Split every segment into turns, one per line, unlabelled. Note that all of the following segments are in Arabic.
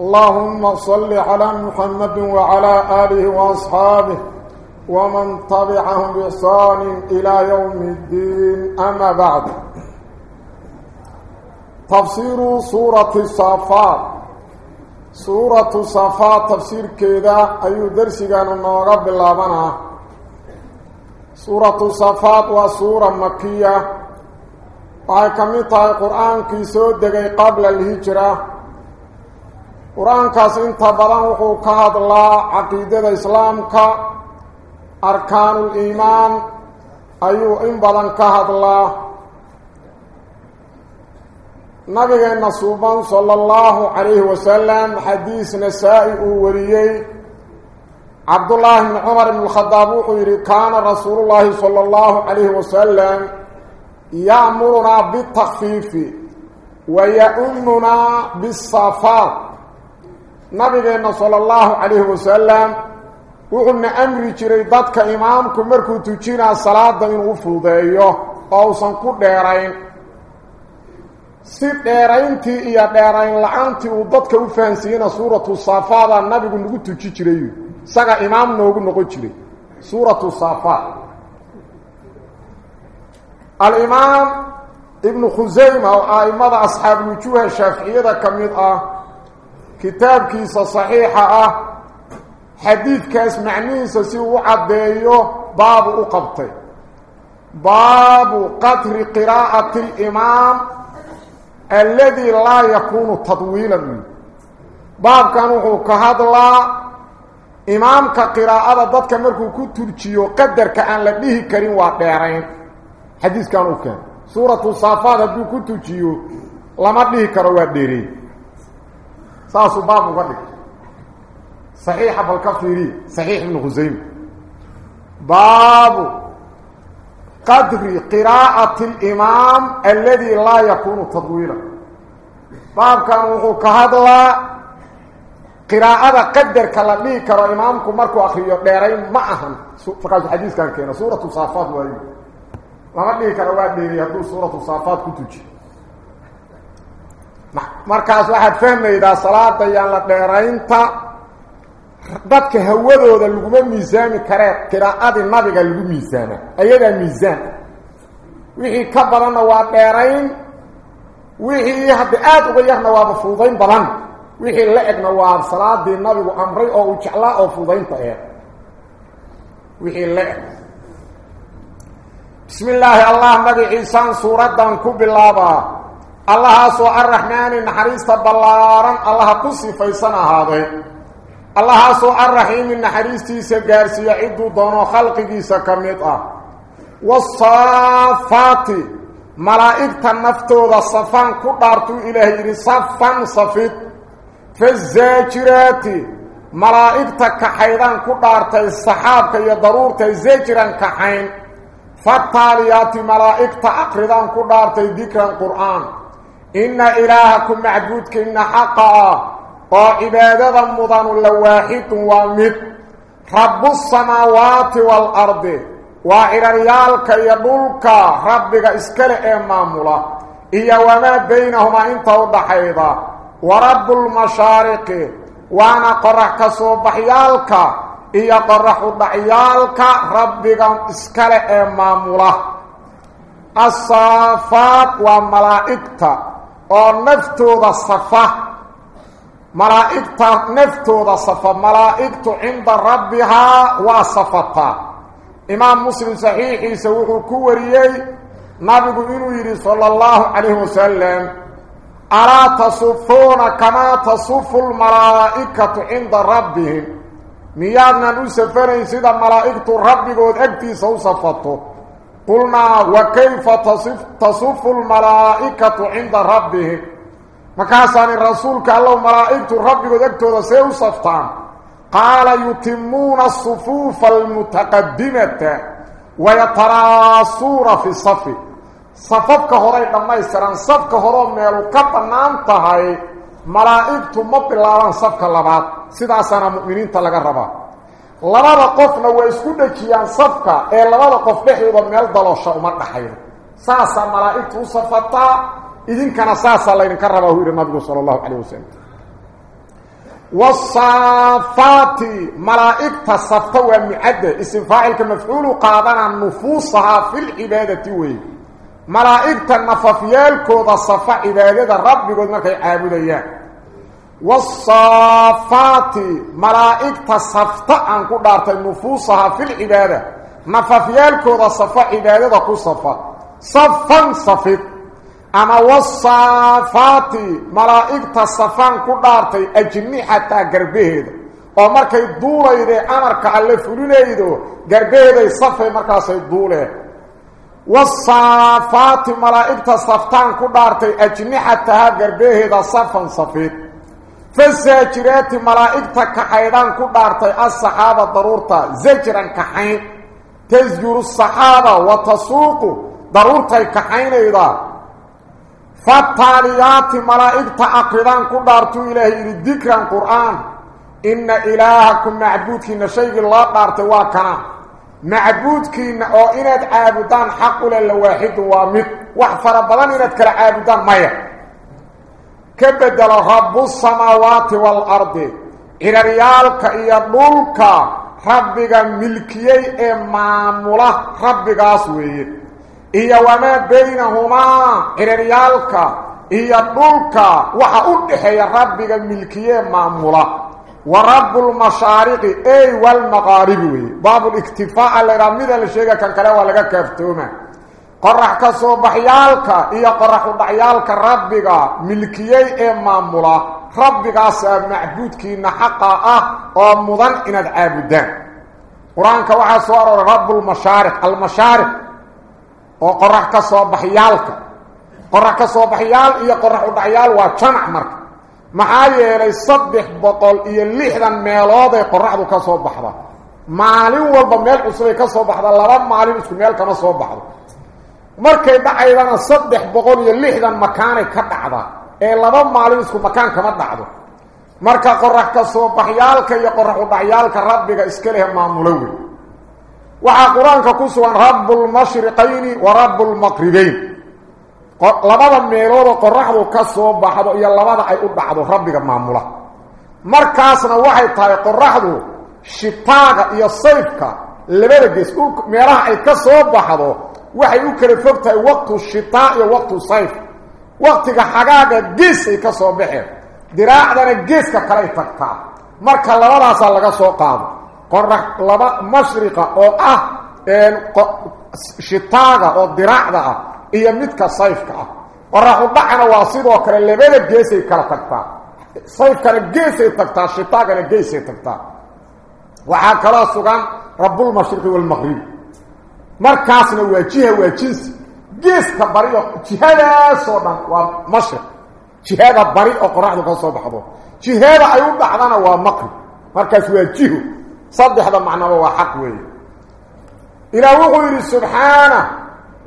اللهم صل على محمد وعلى آله وأصحابه ومن طبعهم بإحسان إلى يوم الدين. أما بعد تفسير سورة الصافات سورة الصافات تفسير كذا أي درس كان النوغب اللابنا سورة الصافات وسورة مكية. mid tahay qur-aankii soo degay qabla alhijra qur-aankaas inta badan wuxuu ka hadlaa caqiidada islaamka arkaanuliimaan ayuu in badan ka hadlaa nabigeenna suuban sala allahu calayhi wasalam xadiis nasaa-i uu wariyey cabdullaahi bni cumar ibn khadaab wuxuu yidhi kaana rasuulullaahi sala allahu calayhi wasalam نبينا صلى الله عليه وسلم وقلنا أمري جري ضدك إمامكم مركو تجينا صلاة من وفوضيه أو سنكو ديرين. سيد ديرينتي إيا ديرين لعنتي وضدك وفانسينا سورة الصفات النبي نقول تجي جري ساقا إمام نقول نقول كتاب كيس صحيحة حديث كاس معنيس سيو عبديه باب أقبطي باب قدر قراءة الإمام الذي لا يكون تطويلا منه باب كانوا كهدلا إمام كقراءة ضدك مركو كترشيو قدر كأن لديه كريم وطيرين حديث كانوا كان سورة الصافات هدو كنتو لما ساسو باب وقتك صحيح بالكفيري صحيح ابن خزيم باب قدر قراءة الإمام الذي لا يكون تطويلا. باب كانوا كهدلا قراءة قدر كلامي كرو إمامكم مركو أخريو ديرين معهم فقال الحديث كان كينا سورة وأيضا lama dhihi karo waa dheeriy hadduu suuratu saafaad ku tuji markaas waxaad fahmaydaa salaada yaan la dheeraynta dadka hawadooda laguma miisaami karee qiraa'adii nabiga lagu miisaama ayadaa miisaan wixii ka badanna waa dheerayn wixii hadda aada uga yarna waaba fuudayn badan wixii la egna waa salaadii nabigu amray oo uu jeclaa oo fuudaynta ee wixii la eg بسم الله الله نبي عيسان سورة كوب اللابا الله سوء الرحمن نحريس بلارا الله قصي فيسنا هذا. الله سوء الرحيم نحريس تيسا قارسي يعدو دونو خلقه سكمتا والصافات ملائكة النفتو ذا صفان كدارتو إلهي صفان صفت فالزاجرات ملائكة كحيدان كدارتو الصحاب كي ضرورتو زاجران كحين. فالتاليات ملائكة أقردان كدارتي ذكر القرآن. إن إلهكم معبودك إن حقا وعبادة مضان لواحد ومد رب السماوات والأرض وإرريالك يدولك ربك إسكال إماملا إيا وما بينهما انت وضحيضا ورب المشارق. وأنا قرحك qoraxu dhacyaalka rabbiga iskale ee maamula asaafaad waa malaa'igta ونفتوض الصفة ملائكت ذا الصفة ملائكت عند ربها وصفتها إمام مسلم صحيح يسوح الكوريي نبي قلت صلى الله عليه وسلم ألا تصفون كما تصف الملائكة عند ربهم مياد ننسفرين سيدا ملائكت ربك وإكتي سوصفته قلنا وكيف تصف تصف الملائكة عند ربه؟ مكاسان الرسول قال لو ملائكه ربي بدكتور سيو صفطان قال يتمون الصفوف المتقدمة ويطرا صور في الصف. صفف كهوراي دماي سران صف كهورو ميل كبنان تهي ملائكة مبلان صف كلبات سدا سنه مؤمنين تلغ ربا. Labada qofna way isku dhejiyaan safka ee labada qof dhexdooda meel daloosha uma dhaxayno saasaa malaa'igtu u safataa idinkana saasaa laydinka rabaa uu yidhi nabigu sala allahu calayh wasalam wasaafaati malaa'igta safta waa mucadde isim faacilka mafcuulu qaadana nufuusahaa filcibaadati wey malaa'igta nafafyaalkooda safa cibaadada rabbigood markay caabudayaan والصافات ملائكة صفتا أنكو دارت النفوسها في العبادة. نففيالكو دا صفا عبادة دا كو صفا. صفا صفت. أما والصافات ملائكة صفا أنكو دارت أجمي حتى قربه ومارك يدولا إذا أمرك ألفلولا إذا قربه إذا صفا مارك سيدولا والصافات ملائكة صفتا أنكو دارت أجمي قربه إذا صفا صفيت فساجرات ملائكتك كحيدان كدارتي الصحابة ضرورتا زجرا كحين تزجر الصحابة وتسوق ضرورتي كحين أيضا فالتاليات ملائكتك أقلان كدارتو إلهي لذكرا قرآن إن إلهكم معبودك إن شيء الله قارتي واكنا. معبودك إن أعينت عابدان حق للواحد وامد. وحفر بضان إنتك العابدان مياه كبدل رب السماوات والارض إلى ريال كيدولكا ربك ملكيه امامله ربك أسوي هي وما بينهما إلى ريالكا هي دولكا وحودخيا ربك ملكيه امامله ورب المشارق اي والمغارب باب الاكتفاء على رميده الشيء كان كلا ولا كفتونه milkiyey ee maamula rabbigaasaa macbuudkiina xaqa ah oo mudan inaad caabudaan qur-aanka waxaa soo arooray rabbulmashaariq almashaariq oo qorax ka soo baxyaalka qorax ka soo baxyaal iyo qorax u dhacyaal waa jamac marka maxaa yeelay saddex boqol iyo lixdan meelooday qoraxdu ka soo baxda maalin walba meel cusubay ka soo baxda laba maalin isku meel kama soo baxdo markay dhacaydana saddex boqol iyo lixdan makaanay ka dhacda ee laba maalin isku makaan kama dhacdo. Marka qorax ka soo baxyaalka iyo qorax u dhacyaalka rabbiga iska leh maamulo wey waxaa qur'aanka ku sugan rabbulmashriqayni wa rabbulmaqribeyn labada meeloodoo qoraxdu ka soo baxdo iyo labada ay u dhacdo rabbiga maamula. Markaasna waxay tahay qoraxdu shitaaga iyo sayfka labada gees meelaha ay ka soo baxdo waxay u kala fog tahay waqtu shitaa iyo waqtu sayf waqtiga xagaaga geesay ka soo baxeen diraacdana geeska kaley tagtaa marka labadaasaa laga soo qaado qorax laba mashriqa oo ah shitaaga oo diraacda ah iyo midka sayfka ah qoraxu dhacana waa sidoo kale labada geesay kala tagtaa sayfkana geesay tagtaa shitaagana geesay tagtaa waxaa kaloo sugan rabbulmashriqi waalmaqribi markaasna waa jiha waa jinsi geeska bari oo jihadaasoo dhan waa mashriq jihada bari oo qoraxdu ka soo baxdo jihada ay u dhacdana waa maqrib markaas waa jiho saddexda macnaba waa xaq weeye ilaah wuxuu yidhi subxaana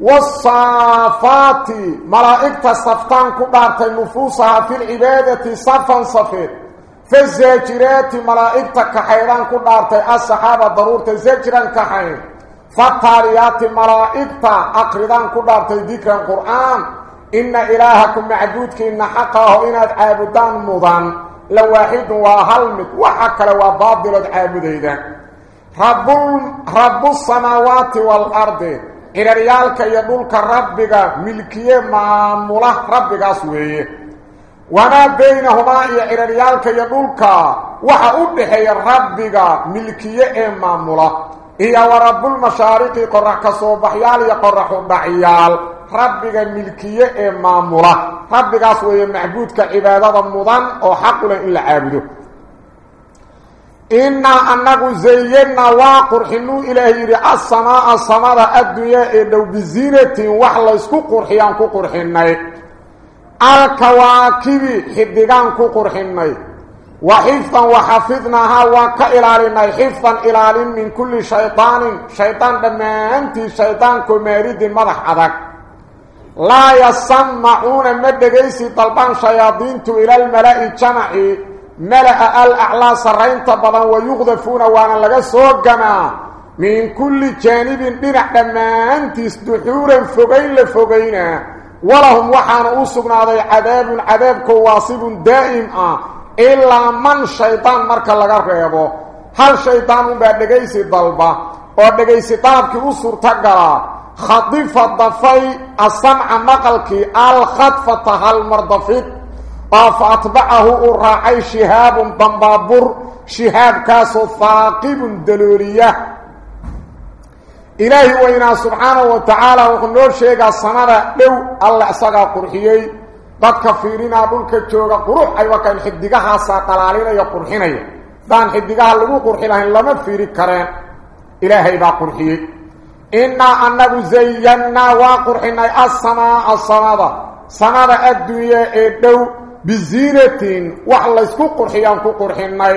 wasaafaati malaa'igta saftaan ku dhaartay nufuusaha filcibaadati safan safeed fazaajiraati malaa'igta kaxaydaan ku dhaartay asaxaaba daruurta zajran kaxayn فطاريات مرائبتا أقردان كبار تذكر القرآن إن إلهكم معدودك إن حقه إن عابدان مضان لواحد وهلمت وحك لوابادل عابدين رب, رب السماوات والأرض إن ريالك يدولك ربك ملكي معموله ربك سويه وما بينهما إن ريالك يدولك وحأده ربك ملكي معموله. iyo warabulmashaariqi qorax ka soo baxyaal iyo qoraxu dhacyaal rabbiga milkiye ee maamula. Rabbigaas weeye macbuudka cibaadada mudan oo xaquleh in la caabudo. Innaa annagu zayannaa waa qurxinuu ilaahay yidhi asamaaa samada addunya ee dhow bisiinatin wax laysku qurxiyaan ku qurxinnay. Alkawaakibi xidigaan ku qurxinnay. وحفظا وحفظناها وكإلالنا حفظا إلال من كل شيطان شيطان لما أنت شيطان كمارد مضح عدك لا يسمعون مدقيسي طلبان شياطينت إلى الملأ الجمعي ملأ الأعلى سرين طبضا ويغذفون وأنا لغا سوقنا من كل جانب دنع لما أنت دحورا فقين لفقينا ولهم وحان أسقنا عذاب عذاب كواصب دائم آه إلا من شيطان مركا لغا ريبو هل شيطان بادقيسي ضلبا ودقيسي طابك أسر تقرا خطيفة ضفي السمع مقلك الخطفة هالمرضفت فأتبعه الراعي شهاب ضمبابر شهاب كاسو ثاقب دلورية إلهي وإنا سبحانه وتعالى وقنور شيئا السنة لو الله أساقا قرحيي dadka fiirina dhulka jooga qurux ay wakan xidigaha saaqalaalinaya qurxinaya daan xidigaha lagu qurxi lahayn lama fiiri kareen. Ilaahay baa qurxiyey. Innaa annagu zayyannaa waa qurxinay assamaa assamada. Samada adduunya ee dhow biziinatin wax laysku qurxiyaan ku qurxinay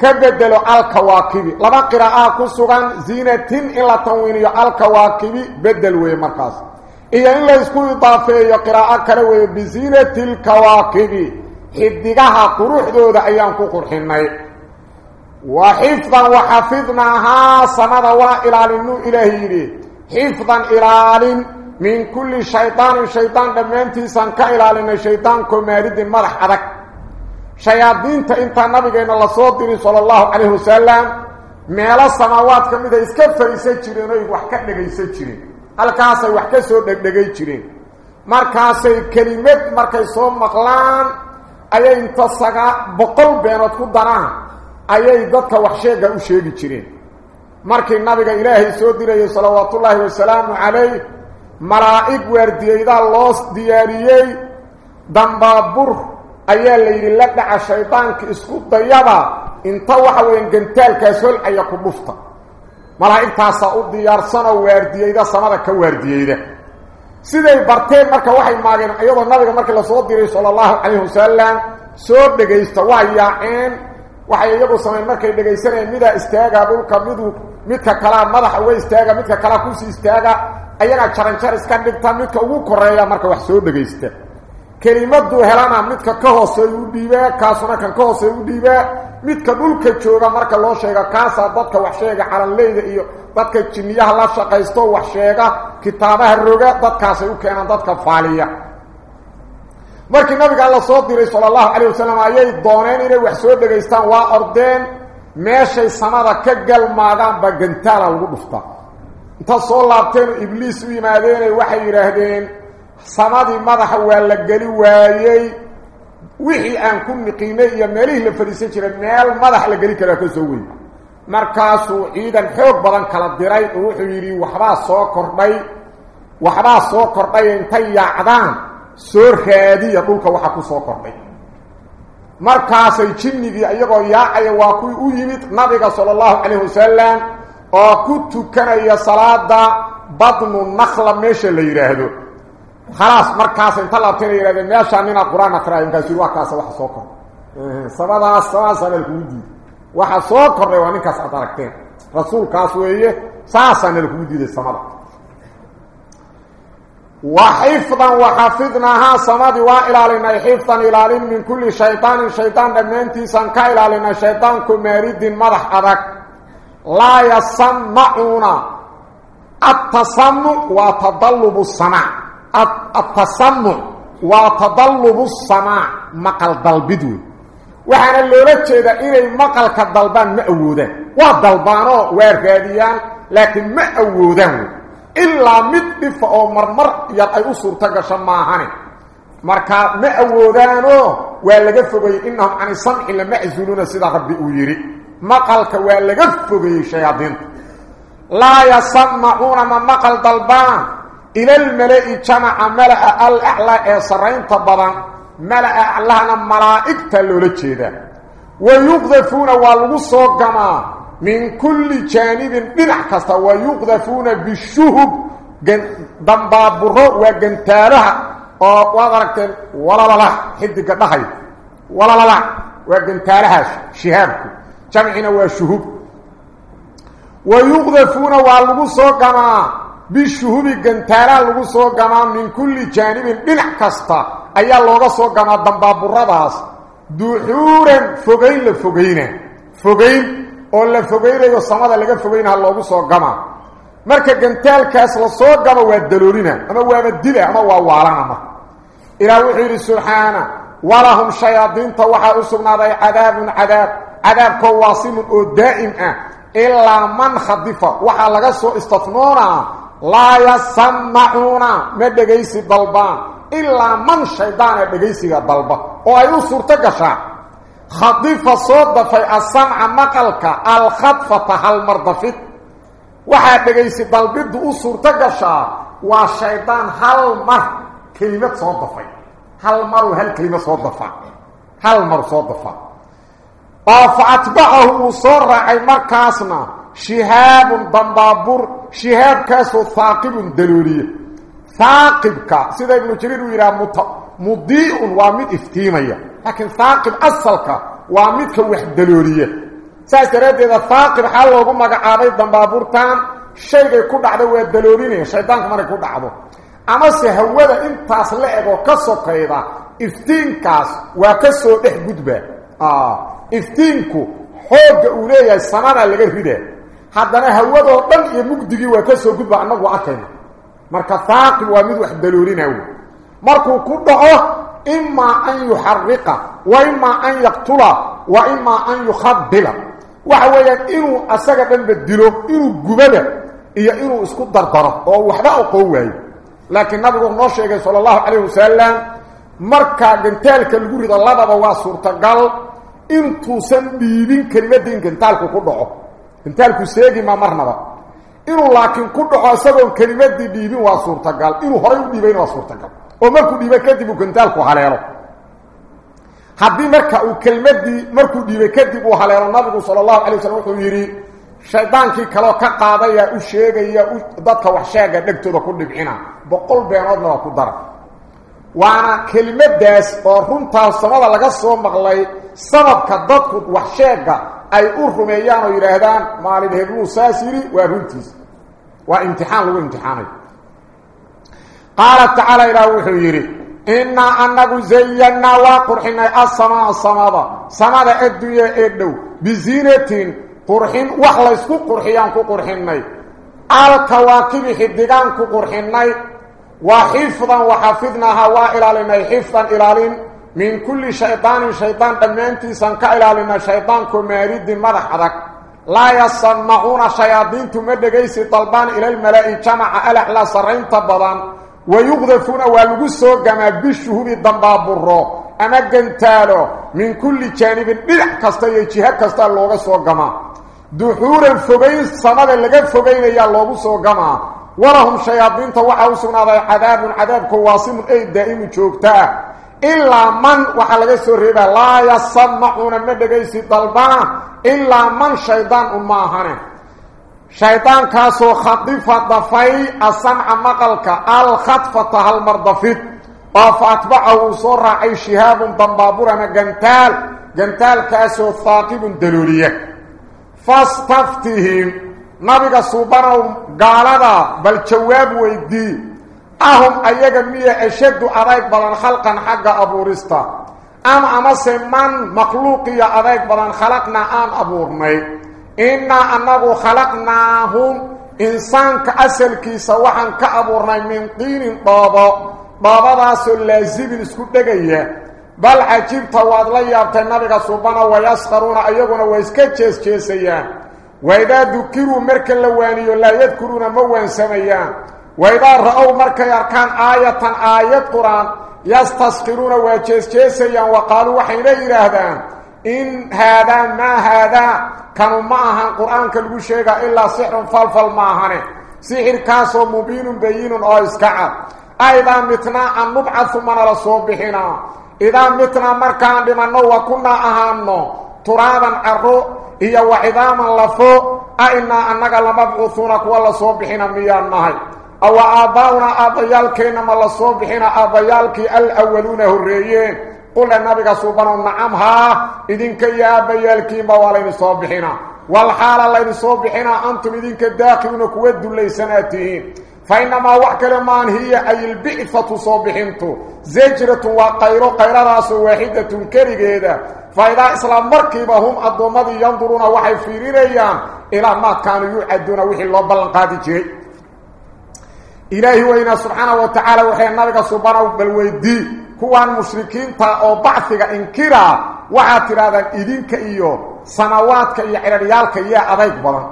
ka bedelo alkawaakibi. Laba qiraa'aa ku sugan ziinatin in la tanwiiniyo alkawaakibi bedel weeye markaas iyo in laysku idaafeeyo qiraa'o kale weeye biziinati lkawaakibi xidigaha quruxdooda ayaan ku qurxinay wa xifdan waxafidnaahaa samada waa ilaalinuu ilaah yidhi xifdan ilaalin min kulli shaydaanin shaydaan dhammaantiisaan ka ilaalinay shaydaankoo maaridin madax adag shayaadiinta intaa nabigeenna lasoo dirin sala allahu calayhi wasalam meelo samaawaad ka mid a iska fariisan jireen oy wax ka dhegaysan jireen halkaasay wax ka soo dhegdhegay jireen markaasay kelimad markay soo maqlaan ayay inta saga boqol beenood ku daraan ayay dadka wax sheega u sheegi jireen markii nabiga ilaahay soo dirayay salawaatullaahi wasalaamu calayh malaa'ig waardiyeydaa loo diyaariyey dambaabur ayaa la yidhi la dhaca shaydaanka isku dayaba inta waxa weeyaan gantaalkaas holcaya ku dhufta malaa'igtaasaa u diyaarsanoo waardiyeyda samada ka waardiyeyda siday barteen marka waxay maageen iyadoo nabiga markii lasoo diray sala allahu calayhi wasalam soo dhegaysta waa yaaceen waxay iyagu sameyn markay dhegaysanayeen midaa istaaga dhulka midu midka kalea madaxa uga istaaga midka kalea kusii istaaga ayagaa jaranjar iska dhigta midka ugu koreeya marka wax soo dhegaysta kelimaduu helana midka ka hooseey u dhiibaa kaasuna kan ka hooseey u dhiibaa midka dhulka jooga marka loo sheega kaasaa dadka wax sheega calanleyda iyo dadka jinniyaha la shaqaysto wax sheega kitaabaha roga dadkaasay u keenaan dadka faaliya markii nabiga alla soo diray sala allahu calayh wasalam ayay dooneen inay wax soo dhegaystaan waa ordeen meeshay samada ka galmaadaan baa gantaala lagu dhufta inta soo laabteen ibliis u yimaadeenay waxay yidhaahdeen صمد مدح ولا وايي وحي ان كن قيمه يا مليح لفريسه جرا نال مدح لغلي كرا كسوي مركاس عيدن حوق بدن كلا ديراي و خيري وخبا سو كردي وخبا سو كردي انت يا عدان سور خادي يقولك وخا كسو كردي مركاس جنبي ايغو يا اي وا نبي صلى الله عليه وسلم أو كنت يا صلاه بطن النخله ماشي ليرهدو خلاص مركاس انت لو تري يراد ماشي من القران أقرأ. انت شو وكاس واحد سوق سبع سبع سبع الهودي واحد سوق رواني كاس اتركتين رسول كاس ويه ساسن الهودي السماء وحفظا وحفظناها سماء وإلى لنا. حفظا إلى لنا من كل شيطان. شيطان دمنتي سنكا. إلى لنا شيطان كمريد مضح أدك لا يسمعون. التصنع وتضلب السماء. التسمع وتضلب السماع مقل ضلبدو وحنا لولجيدا اني مقل كدلبان ما اوودان وا دلبانو ويرغاديان لكن ما اوودان إلا مدف أو مرمر يا اي صورت غشما هاني. مركا ما اوودانو ولاغ فغي إنهم عن صنع لما يزولون سيدا ربي ويري مقلك ولاغ فغي شياطين. لا يسمعون ما مقل دلبان إلى الملائكة جمع ملأ الأحلى إسرائيل تبضان ملأ أعلان ملائك تلولتشيدا ويقذفون والغصوكما من كل جانب بنحكست ويقذفون بالشهب دنبابره وقنتاره وقالت ولا لا لا حدك ضحي ولا لا لا وقنتاره شهابك جمعنا والشهب ويقذفون والغصوكما gamaa min kulli jaanibin dhinac kasta ayaa looga soo gamaa dambaaburadaas duxuuran fogayn la fogayna fogayn oo la fogaynayo samada laga fogaynaha loogu soo gamaa marka gantaalkaas la soo gamo waa daloolina ama waaba dila ama waa waalanama ilaah wuxuu yidhi subxaana walahum shayaadiinta waxaa u sugnaaday cadaabun cadaab cadaabkoo waasimun oo daa'im ah ilaa man khadifa waxaa laga soo istafnoonaa لا يسمعون. ما دغيسي بلبا. إلا من شيطان دغيسي بلبا. أو ايو سورته غشا خطيف صوت في السمع مقلك. الخطف تهل مرضفت وحا دغيسي بلبي دو سورته غشا وشيطان هل مر كلمة صوت في هل مر هل كلمة صوت دفع. هل مر صوت دفع. فأتبعه صرع مركاسنا. Dalooliye haaqibka sida ibnu jariir uu yidhaha mut mudiicun waa mid iftiimaya laakiin haaqib asalka waa midka wax dalooliya saas daraaddeeda haaqib xaa loogu magacaabay dambaaburtan shaygay ku dhacda waa daloolinaya shaydaanka markay ku dhacdo amase hawada intaas la egoo ka sokayda iftiinkaas waa ka soo dhex gudba iftiinku xoogga uu leeyahay samadaa laga rida haddana hawadoo dhan iyo mugdigii waa ka soo gudba annagu arkayna marka haaqib waa mid wax daloolina wey markuu ku dhaco imaa an yuxariqa wa imaa an yaqtula wa imaa an yukhabila waxa weeyaan inuu asaga dhanba dilo inuu gubada iyo inuu isku dardaro oo waxba aqoon waayo laakiin nabigu noo sheegay sala allahu calayh wasalam marka gantaalka lagu rido lababa waa suurtagal intuusan dhiibin kelimadda in gantaalku ku dhaco gantaalku seegi ma marnaba inuu laakiin ku dhaco isagoon kelimadii dhiibin waa suurtagal inuu horay u dhiibayna waa suurtagal oo markuu dhiibo kadib uu gantaalku haleelo haddii marka uu kelmadii markuu dhiibay kadib uu haleelo nabigu sala allahu calay waslm wuxuu yidhi shaydaankii kaloo ka qaadayaa u sheegaya dadka wax sheega dhegtooda ku dhibcina boqol beenoodna waa ku dara waana kelimadaas oo runtaas samada laga soo maqlay sababka dadku wax sheega اي ارخميان ويرهدان مالي دهبلو ساسيري ورنتيس وامتحان لغو امتحاني قال تعالى إلى وخيري إنا أنكو زينا وقرحنا السماء السماء السماء الدوية الدو بزينة قرحين وخلصكو قرحيان كو قرحنا الكواكب حدقان كو قرحنا وحفظا وحفظناها وإلى لما يحفظا إلى لما من كل شيطان شيطان قد ننتي سنكع لنا شيطان كماريد مرح ذك لا يصنعون شياطين تمدقيس طلبان إلى الملائي جمع الأحلى سرين طبضان ويغذفون والغسو كما بشهود الدنباب الرو أما قنتالو من كل جانب نلحك استيجيها كستا اللغسو كما دحور الفبين صمد اللغة الفبين يا اللغسو كما ورهم شيابين توحوسون هذا عذاب عذاب كواصم أي دائم جوكتاه إلا من وحلقة سرده لا يصمحون مدقيس طلبان إلا من شيطان أماهنه. شيطان كاسو خطيفة دفعي أسمع مقالك الخطفة المردفيت وفأتبعه صورة أي شهاب ضمبابورة جنتال جنتال كاسو ثاقب دلولية. فاستفتهم. نبقى صوبانهم قالتا بل جواب ويدي. Bal jawaab weydii ahum ayaga miya ashaddu adayg badan khalqan xagga abuurista am amase man makhluuqiyo adayg badan khalaqnaa aan abuurnay innaa annagu khalaqnaahum insaanka asalkiisa waxaan ka abuurnay min diinin dhoobo dhoobadaasoo laasimin isku dhegaya bal cajibta waad la yaabtay nabiga subana wayaskharuuna ayaguna way iska jees-jeesayaan waidaa dukiruu marka la waaniyo laa yadkuruuna ma waansamayaan وإذا رأوا مركا يركان آية آية قرآن يستسخرون ويجيسيسيان وقالوا وحي لي لهذا إن هذا ما هذا كان معها قرآن كالبوشيغا إلا سحر فالفال معهن سحر كاسو مبين بيين أو إسكاع. أيضا متنا أن نبعث من رسول بحنا. إذا متنا مركا لمن نو وكنا أهانو. ترابا أرو. إيا وعظاما لفو. أئنا أنك لمبعثونك والله صوبحنا مياه نهي أو آباؤنا آبيالكينا ما لصوبحنا آبيالكي الأولون هريين. قل النبي سبحانه نعم ها إذنك يا آبيالكي موالين صوبحنا والحال الله صوبحنا أنتم إذنك داخلون كود ليسناتين فإنما وحكل مان هي أي البعثة صوبحنتو زجرة وقيرو قير رأس واحدة كريجيدة فإذا إسلام مركبة هم الضمد ينظرون وحي فيرينيان إلى ما كانوا يعدون وحي الله بلن قادي إلهي وإنا سبحانه وتعالى وحي النبي سبحانه بالويدي كوان مشركين تا أو بعثك إنكرا وحاتر هذا إذنك إيو سنواتك إيا عريالك إيا أضيك بلن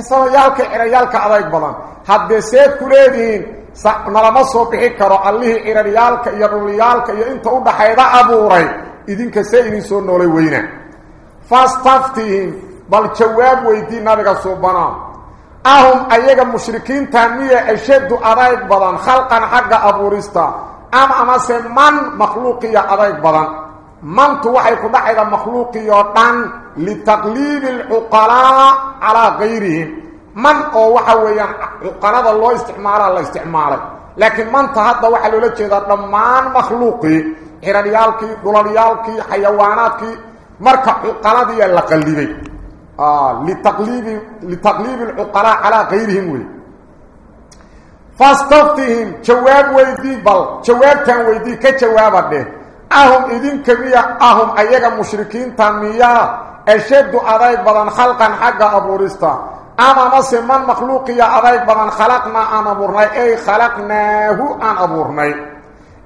سنواتك haddee seed ku leedihiin nalama soo bixi karo allihii ciraryaalka iyo dhuliyaalka iyo inta u dhaxayda abuuray idinka see idin soo noolay weyna fastaftihim bal jawaab weydii nabiga suubana أهم أيها المشركين تامية أشد أرائك بضان خلقا حق أبوريستا. أم أمسي من مخلوقية أرائك بضان من توحي توحيك بحيث مخلوقية تان لتقليل العقلاء على غيرهم. من أوحى ويان عقلاء الله استعمار الله استعمار لكن من تهدى وحل لك إذا من مخلوقي. إرانيالكي دولاريالكي حيواناتكي. مركب عقلاء دي اللقل آه، لتقليب لتقليب العقلاء على غيرهم فاستفتهم جواب ويدي بل جواب كان ويدي كجواب ده أهم إذن كمية أهم أيها المشركين تنمية أشد أرائك بدن خلقا حق أبو رستا أما نصي من مخلوق يا أرائك بدن خلقنا أنا بورني أي خلقناه أنا بورني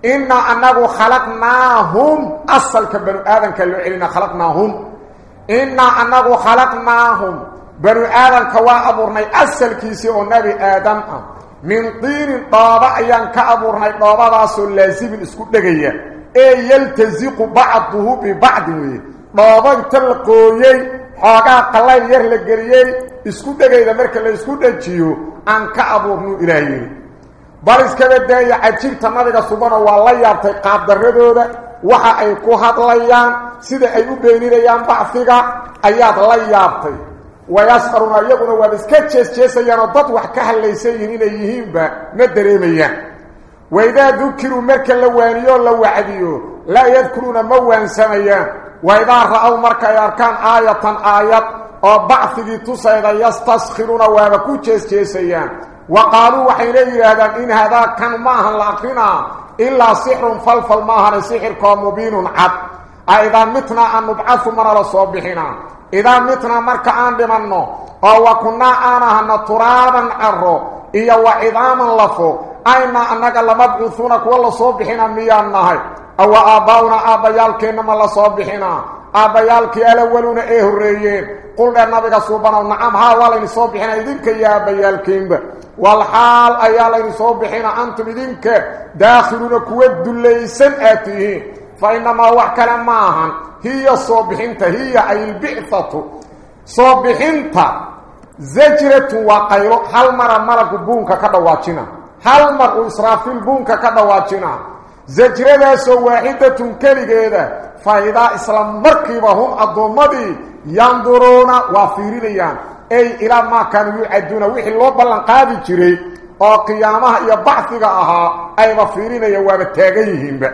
إنا أنه خلقناهم أصل كبير آذن كالوعلنا خلقناهم. إنا أنه خلقناهم بنو آذن كوا أبورني أصل كيسي النبي آدم من طين طابع أيان كأبورني طابع راسو لازم الاسكوت لغيه أي يلتزق بعضه ببعض طابع yar la geliyey isku dhegayda marka la isku dhajiyo aan ka abuurnu ilaahay bal iskaba daaya cajibta nabiga subana waa la yaabtay qaabdaradooda waxa ay ku hadlayaan sida ay u beeninayaan bacfiga ayaad la yaabtay wayasqaruna iyaguna waaba iska jeesjeesayaan oo dad wax ka hadlaysan yihiin inay yihiinba ma dareemayaan waidaa dukiruu marka la waaniyo la wacdiyo laa yadkuruuna ma waansamayaan وإذا رأوا مركا ياركان آية آيات أو بعثي تسيدا يستسخرون وابكو جيس جيسيان وقالوا وحيني هذا إن هذا كان ماها لأقنا إلا سحر فلفل ماها سحر كمبين عد. أيضا متنا أن نبعث من الصبحنا إذا متنا مركا آن بمنه أو وكنا آنا أن ترابا عرو. إيا وعظاما لفو. أين أنك لمبعثون كل صبحنا ميان نهي أو آباؤنا آبايالكينا ما لصوبحنا آبايالكي الأولون إيه الرئيين قلنا النبي صوبنا. نعم هاوالين صوبحنا إذنك يا آبايالكين والحال أيالين صوبحنا أنتم إذنك داخلون كود ليسن آتيهين فإنما وحكنا معها هي صوبحنت هي أي البعثة. صوبحنت زجرة وقيرو. هل مرة ملك بونك كدواتنا هل مرة إسرافيل بونك كدواتنا waaxidatun keligeeda faa'idaa isla markiiba hum addoommadii yanduruuna waa fiirinayaan ilaa maa kaanuu yucaduuna wixii loo ballan qaadi jiray oo qiyaamaha iyo bacfiga ahaa ayba fiirinayaan waaba taagan yihiinba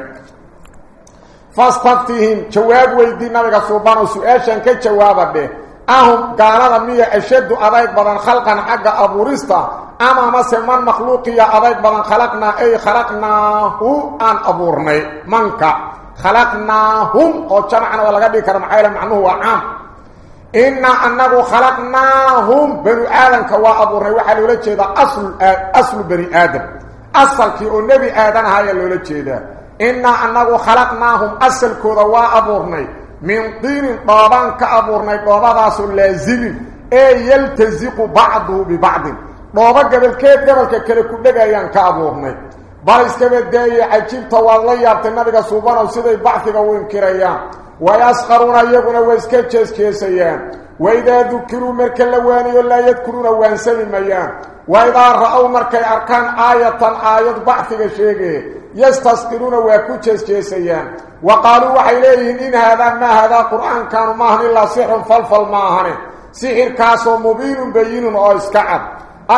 fastaftihim jawaab weydii nabiga suubano su-aashan ka jawaaba dheh ahum gaalada miya ashaddu adayg badan khalqan xagga abuurista ama mase man makhluuqiya adayg badan khalaqnaa ay khalaqnaahu aan abuurnay manka khalaqnaahum oo jamcana waa laga dhigi kara maxaa yaele macnuhu waa caam إنا أنه خلقناهم بني آدم كواء أبو ريوحة لولتشي أصل, أصل بني آدم. أصل كي النبي آدم هاي لولتشي إنا أنه خلقناهم. أصل كواء أبو ريوحة من طين طابان كأبو ريوحة وضعه لازم. أي يلتزق بعضه ببعض. طابا قبل كيف قبل كالكو لغايان كأبو ريوحة بل استمد دائي عجيب طوال الله يبتنى بك سوبانا وصيدي بعثك وينكريان ويسخرون يغنا ويسكجس كيسيان. وإذا ذكروا مركا لواني ولا يذكرون وانسمي ميان. وإذا رأوا مركا أركان آية آية بعثك شيغي يستسقرون ويكجس كيسيان. وقالوا وحيليهم إن هذا ما هذا قرآن كان ماهن إلا سحر فلفل ماهن. سحر كاسو مبين بيين أو اسكعب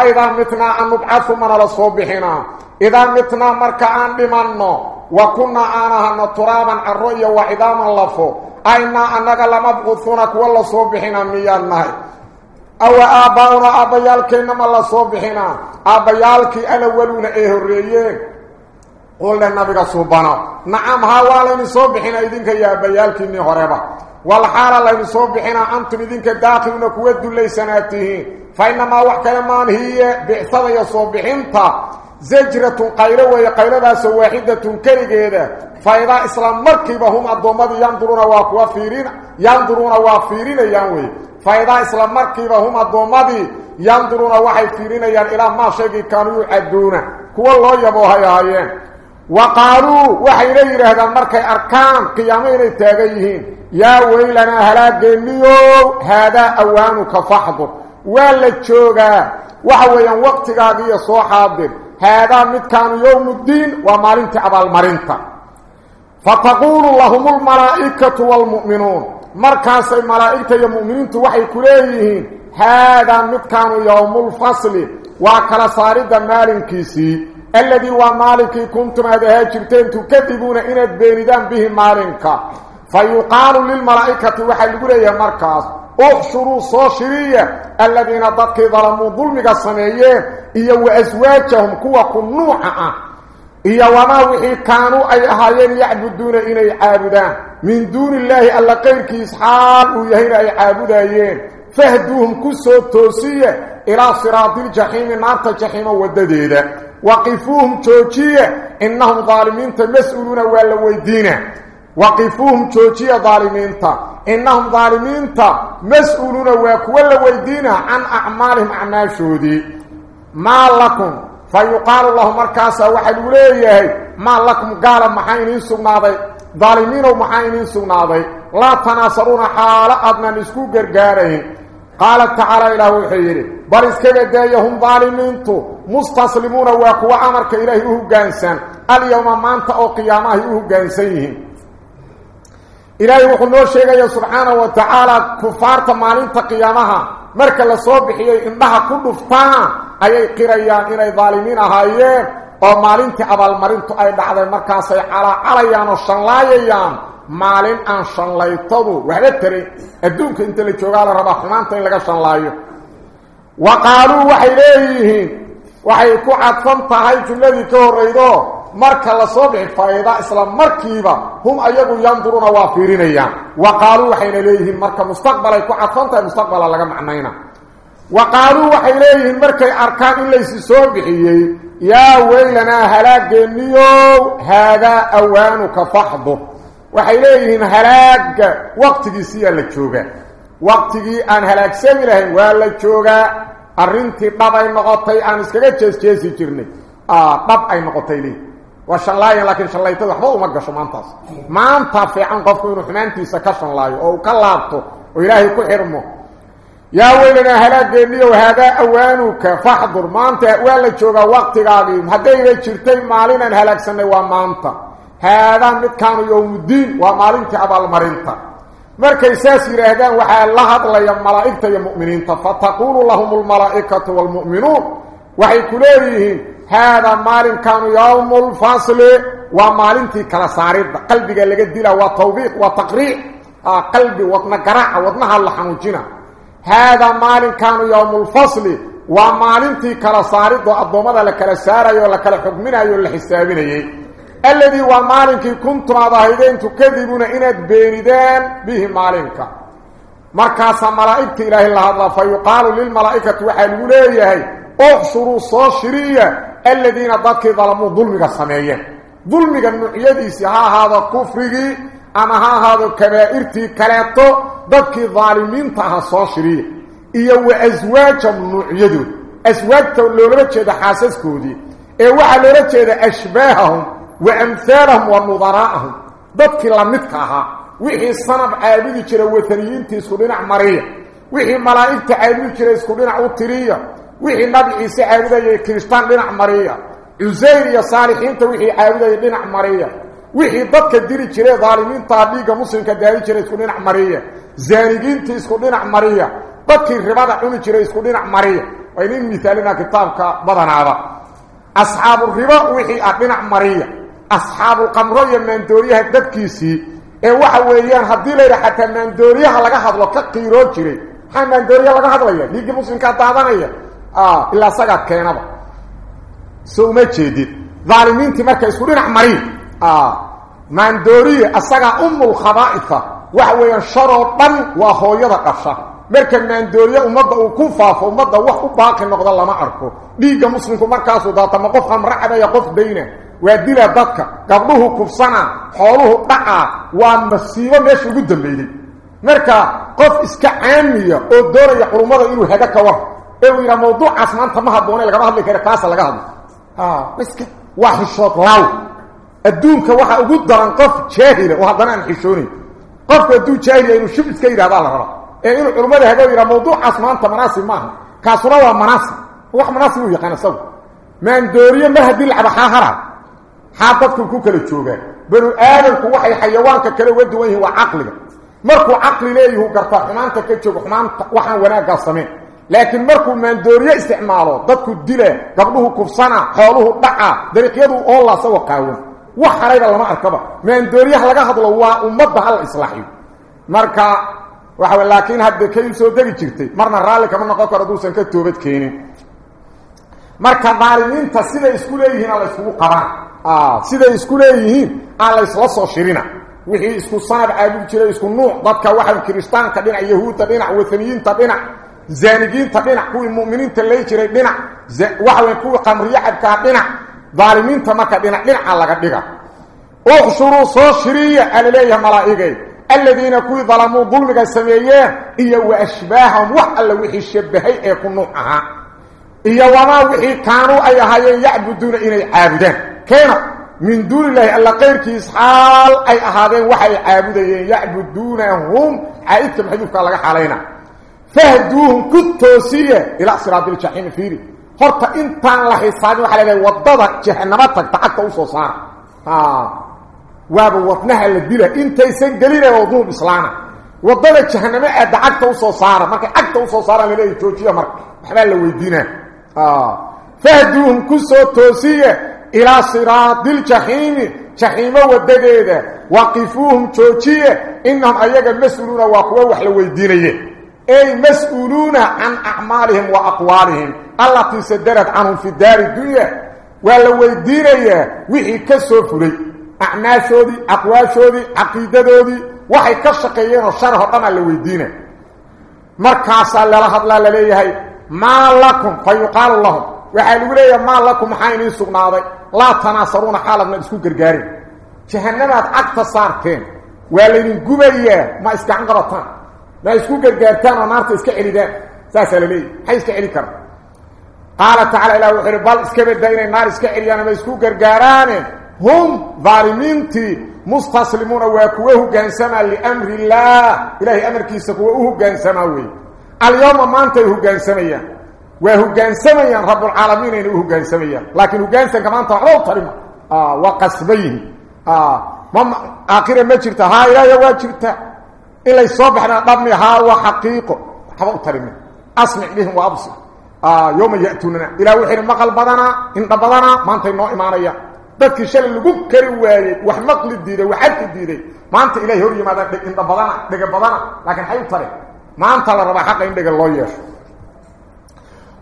أيضا متنا أن نبعث من الصوبحنا إذا متنا مركا أن لمنه وكنا آنها ترابا الرؤية وعظاما لفو. أينا أنك لمبعثون كولا صوبحنا ميانا أو آباؤنا آبيالك إنما الله صوبحنا آبيالك الأولون إيه الرئيين. قول النبي سبحانه نعم هاوالين صوبحنا إذنك يا آبيالك إني هربا. والحال لين صوبحنا أنتم إذنك داخلون كود ليسناتهين فإنما وحكا يمان هي بعثة يصوبحنتا زجرة قيلة وهي قيلة واحدة كريجة فإذا إسلام مركبة الضمد ينظرون وافيرين ينظرون وافيرين ينوي. فإذا إسلام مركبة الضمد ينظرون وحيفيرين ين إلى ما شيء كانوا يعدون كو الله يبوها يهيين وقالوا وحي لير هذا المركي أركان قيامين تاغيهين يا ويلنا هلاك جميو هذا أوانك فحضر. ولا تشوغا. وحويا وقتك هذه صو حاضر هذا مد كان يوم الدين ومالنت أبا المرنت فتقول لهم الملائكة والمؤمنون مركز الملائكة والمؤمنين وحي كليهين هذا مد كان يوم الفصل وكلا صارد مالنكيسي الذي هو مالكي كنتم هذا هاجرتين تكذبون إن بيندان به مالنك فيقال للملائكة وحي لقليه مركز احشروا صاشرية الذين ضدك ظلموا ظلمك السميين إيا وأزواجهم كوا كنوعا إيا وما وحي كانوا أي أهايين يعبدون إني عابدان من دون الله ألا قيرك إسحال ويهين أي عابدين فهدوهم كسو توسية إلى صراط الجحيم نار الجحيم ودديدة وقفوهم توجية إنهم ظالمين مسؤولون ولا ويدينه. وقفوهم توجيه ظالمين إنهم ظالمين مسؤولون وكولا ويدينا عن أعمالهم أعماشودي ما لكم؟ فيقال الله مركاسا واحد وليه. ما لكم؟ قال محاينين سغناضي ظالمين ومحاينين سغناضي لا تناصرون حال أدنى نسكو قرقارين قال تعالى إله وحيري بل اسكبه دايهم ظالمين مستصلمون وكوا أمرك إلهي قانسان. اليوم ما أنت أو إلهي وخو نو شيغايا سبحانه وتعالى كفار تمالين تقيامها. مركه لا صوبخيو انبها كدفتا اي قريان إلى الظالمين هايه أو مالين تابل مرنت أي دخدي مركاس اي على عليان وشلايان مالين آن شلاي تو وهتري أدونك إنت اللي جوغال ربا خمانت لا شلايو وقالوا وحي ليهم وحيكو عطفن طهيت الذي توريدو. Marka la soo bixi fayda isla markiiba hum ayagu yanduruna waa fiirinayaan wa qaaluu waxayna leeyihiin marka mustaqbalay ku cadfantahay mustaqbala laga macnayna wa qaaluu waxay leeyihiin markay arkaan in laysi soo bixiyey yaa weylanaa halaageeniyow haadaa awaanuka faxdur waxay leeyihiin halaaga waqtigiisiyaa la joogaa waqtigii aan halaagsami lahayn waa la joogaa arrintii dhab ay noqotay aan iskaga jeesjeesi jirnay dhab ay noqotay leeyihin وشلايه لكن شلايته وحبه وما قشو مانتاس مانتا في عن قفكم رحمانتي سكشن لايه أو كلابتو وإلهي كحرمه يا ويلنا هلاك جميع هذا أوانوك فاحضر مانتا أولا تشوغا وقت غاليم هدهي ويشرتين مالين هلاك سنوا مانتا هذا مكان يوم الدين ومالينك أبا المرينتا مركي ساسي رهدان وحا الله أدلي الملائكة يا مؤمنين فتقول لهم الملائكة والمؤمنون وحي كليهين هذا مالين كان يوم الفاصل ومالنتي كلا ساريد. قلبك لغا ديلا وتوبيق وتقريع. آه قلبي وطنا قراع وطنها الله حنوجنا هذا مالين كان يوم الفصل ومالنتي كلا ساريد. وأضومدا لكلا ساري ولكلا حكمنا يولا حسابين الذي ومالنك كنتم ظاهدين تكذبون إناد بيردان به مالنك مركز ملائكة إله الله فيقال للملائكة وحلوا ليه احصروا صاشرية الذين ضدك ظلموا ظلمك السمية. ظلمك النوعيديسي ها هذا كفري أما ها هذا كبائرتي كلاتو ضدك ظالمين تها صاشرية إيو أزواجهم لولا جيدا حاسس كودي. إيو لولا جيدا أشباههم وأمثالهم ونظراءهم. ضدك لمدكها وحي الصنب عابدي جرى وثنيين تيسكولين عمرية. وحي ملائكة عابدي جرى يسكولين عوترية. Wixii nabi ciise caabudayay kristaan dhinac mariya cusayr iyo saalixiinta wixii caabudayay dhinac mariya wixii dadka diri jiray daalimiinta dhiigga muslimka daari jiray isku dhinac mariya zaanigiinta isku dhinac mariya dadkii ribada cuni jiray isku dhinac mariya وإن مثالنا كتابك بدنابا أصحاب الربا وحي أدنع مريا أصحاب القمرية من دوريها الدبكيسي ee waxa weeyaan hadii la yiraahdo xataa maandooriyaha laga hadlo ka qiiro jiray waxa maandooriyaha laga hadlaya dhiigga muslimka daadanaya ah ila saga keenaba soo ma jeedid zaalimiinti marka isku dhinac mari ah maandooriya asaga ummul khabaa'ifa waxa weeyaan sharo dhan waa hooyada qasha marka maandooriya umada uu ku faafo umada wax u baaqi noqdo lama arko dhiigga muslimku markaas uu daata ma qof amra cabaya qof deyna وادلا dadka gabdhuhu kufsana xooluhu dhaca waa masiibo meesha ugu dambeeyay marka qof iska caamiya oo doonaya culumada inuu haga ka war ايو موضوع عصمان تمها بونا لغا بحضل كيركاسة لغا هم ها بسك واحد الشوط لاو الدون كواحا اقود دران قف جاهلة واحد دانا انحشوني قف الدون جاهلة انو شبس كيرا بعض الهراء ايو ارمالي هكو يرى موضوع عصمان تمناسي ماه كاسورا هو مناسي واح مناسي هو يقان سو من دوريا مهدي لعب حاهرا حاطتكم كوكا للتوبة بلو آدم كواحي حيوانك كلاود وانه هو عقلك مركو عقلي ليه هو قرطا حمانتك كتشو بحمانتك وحان وناك قصمين maandooriye isticmaalo dadku dila gabdhuhu kufsana xooluhu dhaca dariiqyadu oo la soo qaawan wax xarayba lama arkaba maandooriyaha laga hadlo waa ummadda hal islaaxiyo marka waxa laakiin hadda kay soo degi jirtay marna raali kama noqon karo duusan ka toobad keenin marka daalimiinta sida isku leeyihiin la isku qabaan siday isku leeyihiin aan la isla soo shirina wixii isku sanad caabud jiray isku nuuc dadka waxa kiristaanka dhinac yahuudda dhinac wathaniyiinta dhinac zaanigiinta dhinac kuwii mu'miniinta lay jiray dhinac waxa weyn kuwii qamriye cabkaa dhinac daalimiinta marka dhinac dhinaca laga dhiga uxshuruu soo shiriya ala leeyahay malaa'igay aladiina kuwii dalamuu dulmiga sameeyeen iyo wa ashbaahahum wax alla wixii shabahay ee ku nuuc ahaa iyo wamaa wixii kaanuu ay ahaayeen yacbuduuna inay caabudaan كينا من دون الله ألا غيرك إسحال أي أهادين وحي عابدين يعبدونهم عائدك محدوثك الله حالينا فهدوهم كتوسية. إلى صراط الجحيم فيه حرطة إنتان لحي الصادم وحلالي وضضا جهنمتك تحت أوصوصان آه. وابو وطنها اللي بيلا. إنتي سنقليل وضوهم إسلاما. وضضا جهنم أدعا توصوصان ماكا أدعا توصوصان للي جوجية مرك. محمال اللي ويدينا آه. فهدوهم كتوسية إلى صراط الجحيم. جحيم وددئ وقفوهم جوجية. إنهم أيها المسلون وقوة وحلو ويدينيه. أي مسؤولون عن أعمالهم وأقوالهم. التي سدرت عنهم في الدار الدنيا. ولو يدينيا وحي كسوفري أعماشودي أقواشودي عقيدتودي وحي كشقيين وشرح طمع لو يدينا مركاسا للهد لا لليهي ما لكم فيقال لهم وحي لوليا ما لكم حيني سقناضي لا تناصرون حالنا اسكو قرقارين جهنمات أكتا صارتين. ولين قبيا ما اسكعن قرطان. ما يسكو غرغرتان ونارته اسك خليدان ساس للي حي خلي كر قال تعالى إلى وحر بل اسك بدين النار اسك خليان ما يسكو غرغران هم ظالمينتي مستصلمون وكوه غنسما لامر الله الهي أمر كيس كوه غنسما وي اليوم ما انت هو غنسميا وهو غنسميا رب العالمين انه هو غنسميا لكن هو غنسن كمان تعالوا طريق آه وقسبيه آه ما اخر ما جرت هاي يا واجرته إلا صبحنا ضمها وحقيقه حفظ ترمي أسمع لهم وأبصر. آه، يوم يأتوننا. إلا وحين مقال بدنا إنت بدنا ما أنت إنه إيمانيا دكي شل القكر واري. وحمق للديري وحالك الديري. ما أنت إليه يوري ما دك إنت بدنا دك بدنا لكن حيو ترمي ما أنت لربا حقا إنك الله يش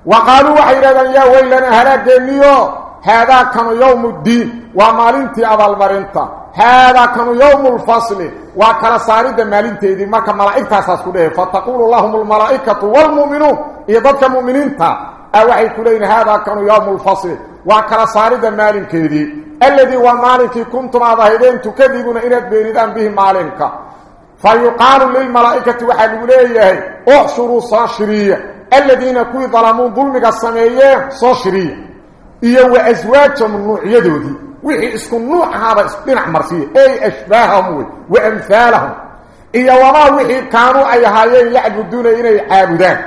وقالوا وحيرادا يا ويلنا هلا جميعا. هذا كان يوم الدين. ومالنتي أبال برنتا هذا كان يوم الفصل. وكان سارد مالين تيدي مكا ملائكة ساسكوده فتقول اللهم الملائكة والمؤمنون. إيه يضبك مؤمنين تا؟ أوحي كلين هذا كان يوم الفصل. وكان سارد مالين تيدي الذي ومالك كنتم عظاهدين تكذبون إنت بيردان به مالينك. فيقال للملائكة وحلوليه احشروا صاشرية. الذين كوي ظلمون ظلمك السمية صاشرية. إيه وأزواجهم النوع يدودي. وحي اسكن نوع هذا اسبنع مرسيه أي أشباههم وأمثالهم. اي وما وحي كانوا أي هايين يعبدون اي عابدان.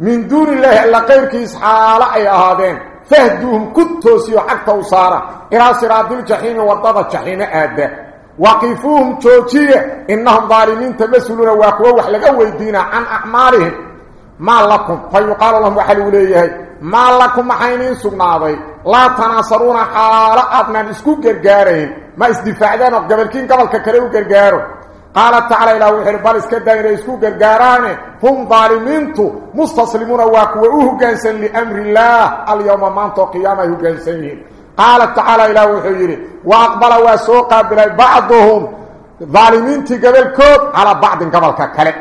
من دون الله إلا غير كيس حالة أي اهادين فهدوهم كتو كتوسي وحق توسارة إلى صراط الجحيم وردد الجحيم اهدى وقفوهم توجيه إنهم ظالمين تمسلون واقوه وحلقوه الدين عن أعمارهم. ما لكم؟ فيقال لهم وحلوا ليه ما لكم حينين سبنا ضيه لا تناصرون حالا أدنا نسكو قرقاره ما اسدفاع دانا قبلكين قبلك كريو قرقاره قال تعالى إلهو حربال اسكدان ريسكو قرقارانه هم ظالمينتو مستسلمون واكوئوه قنسن لأمر الله. اليوم مانتو قيامة قنسنين قال تعالى إلهو حيري وأقبل واسوق بلاي بعضهم ظالمينتي قبلكو على بعض قبلك كريو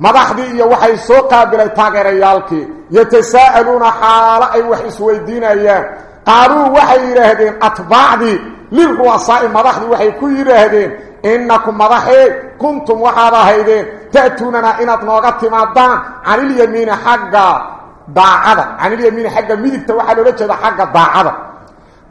مدخدي iyo waxay soo qaabilay taageerayaalkii yatasaaluna xaalay waxay iswaydiinayaan قالوا وحي يرهدين أتباعدي. للرؤساء مضحني وحي كو يرهدين. إنكم مضحي. كنتم وحاباهيدين تأتوننا إن أطنوغت مادان عن اليمين حقا داعدا عن اليمين حقا ميدكت وحي لولتشد حقا داعدا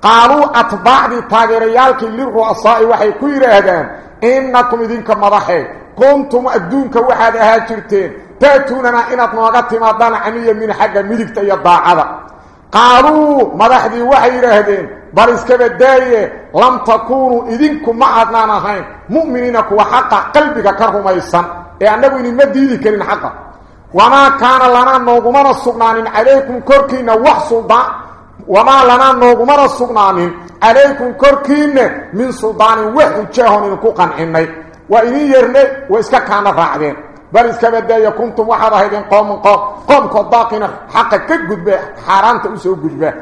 قالوا أتباعدي تاغيريالك للرؤساء وحي كو يرهدين. إنكم دينك مضحي. كنتم أدونك وحاد أهاترتين تأتوننا إن أطنوغت مادان عن اليمين حقا ميدكت يا داعدا قالوا مدحدي وحي رهدين بارسك بداية لم تكونوا إذنكم معادنا هين مؤمنينك وحق قلبك كرهما يسان يعني إيه، أنه مديدك للحق وما كان لنا نوغمنا السبنانين عليكم كوركين وحسلطا وما لنا نوغمنا السبنانين عليكم كوركين من سلطان وحجهن كوكان حمي. وإن يرني وإسكا كان فاعدين. بل اسكما دايا كنتم وحضا هيدين قوم قوم قوم قوم قطاقنا حقا كتقد بي حاران تأسو قد بي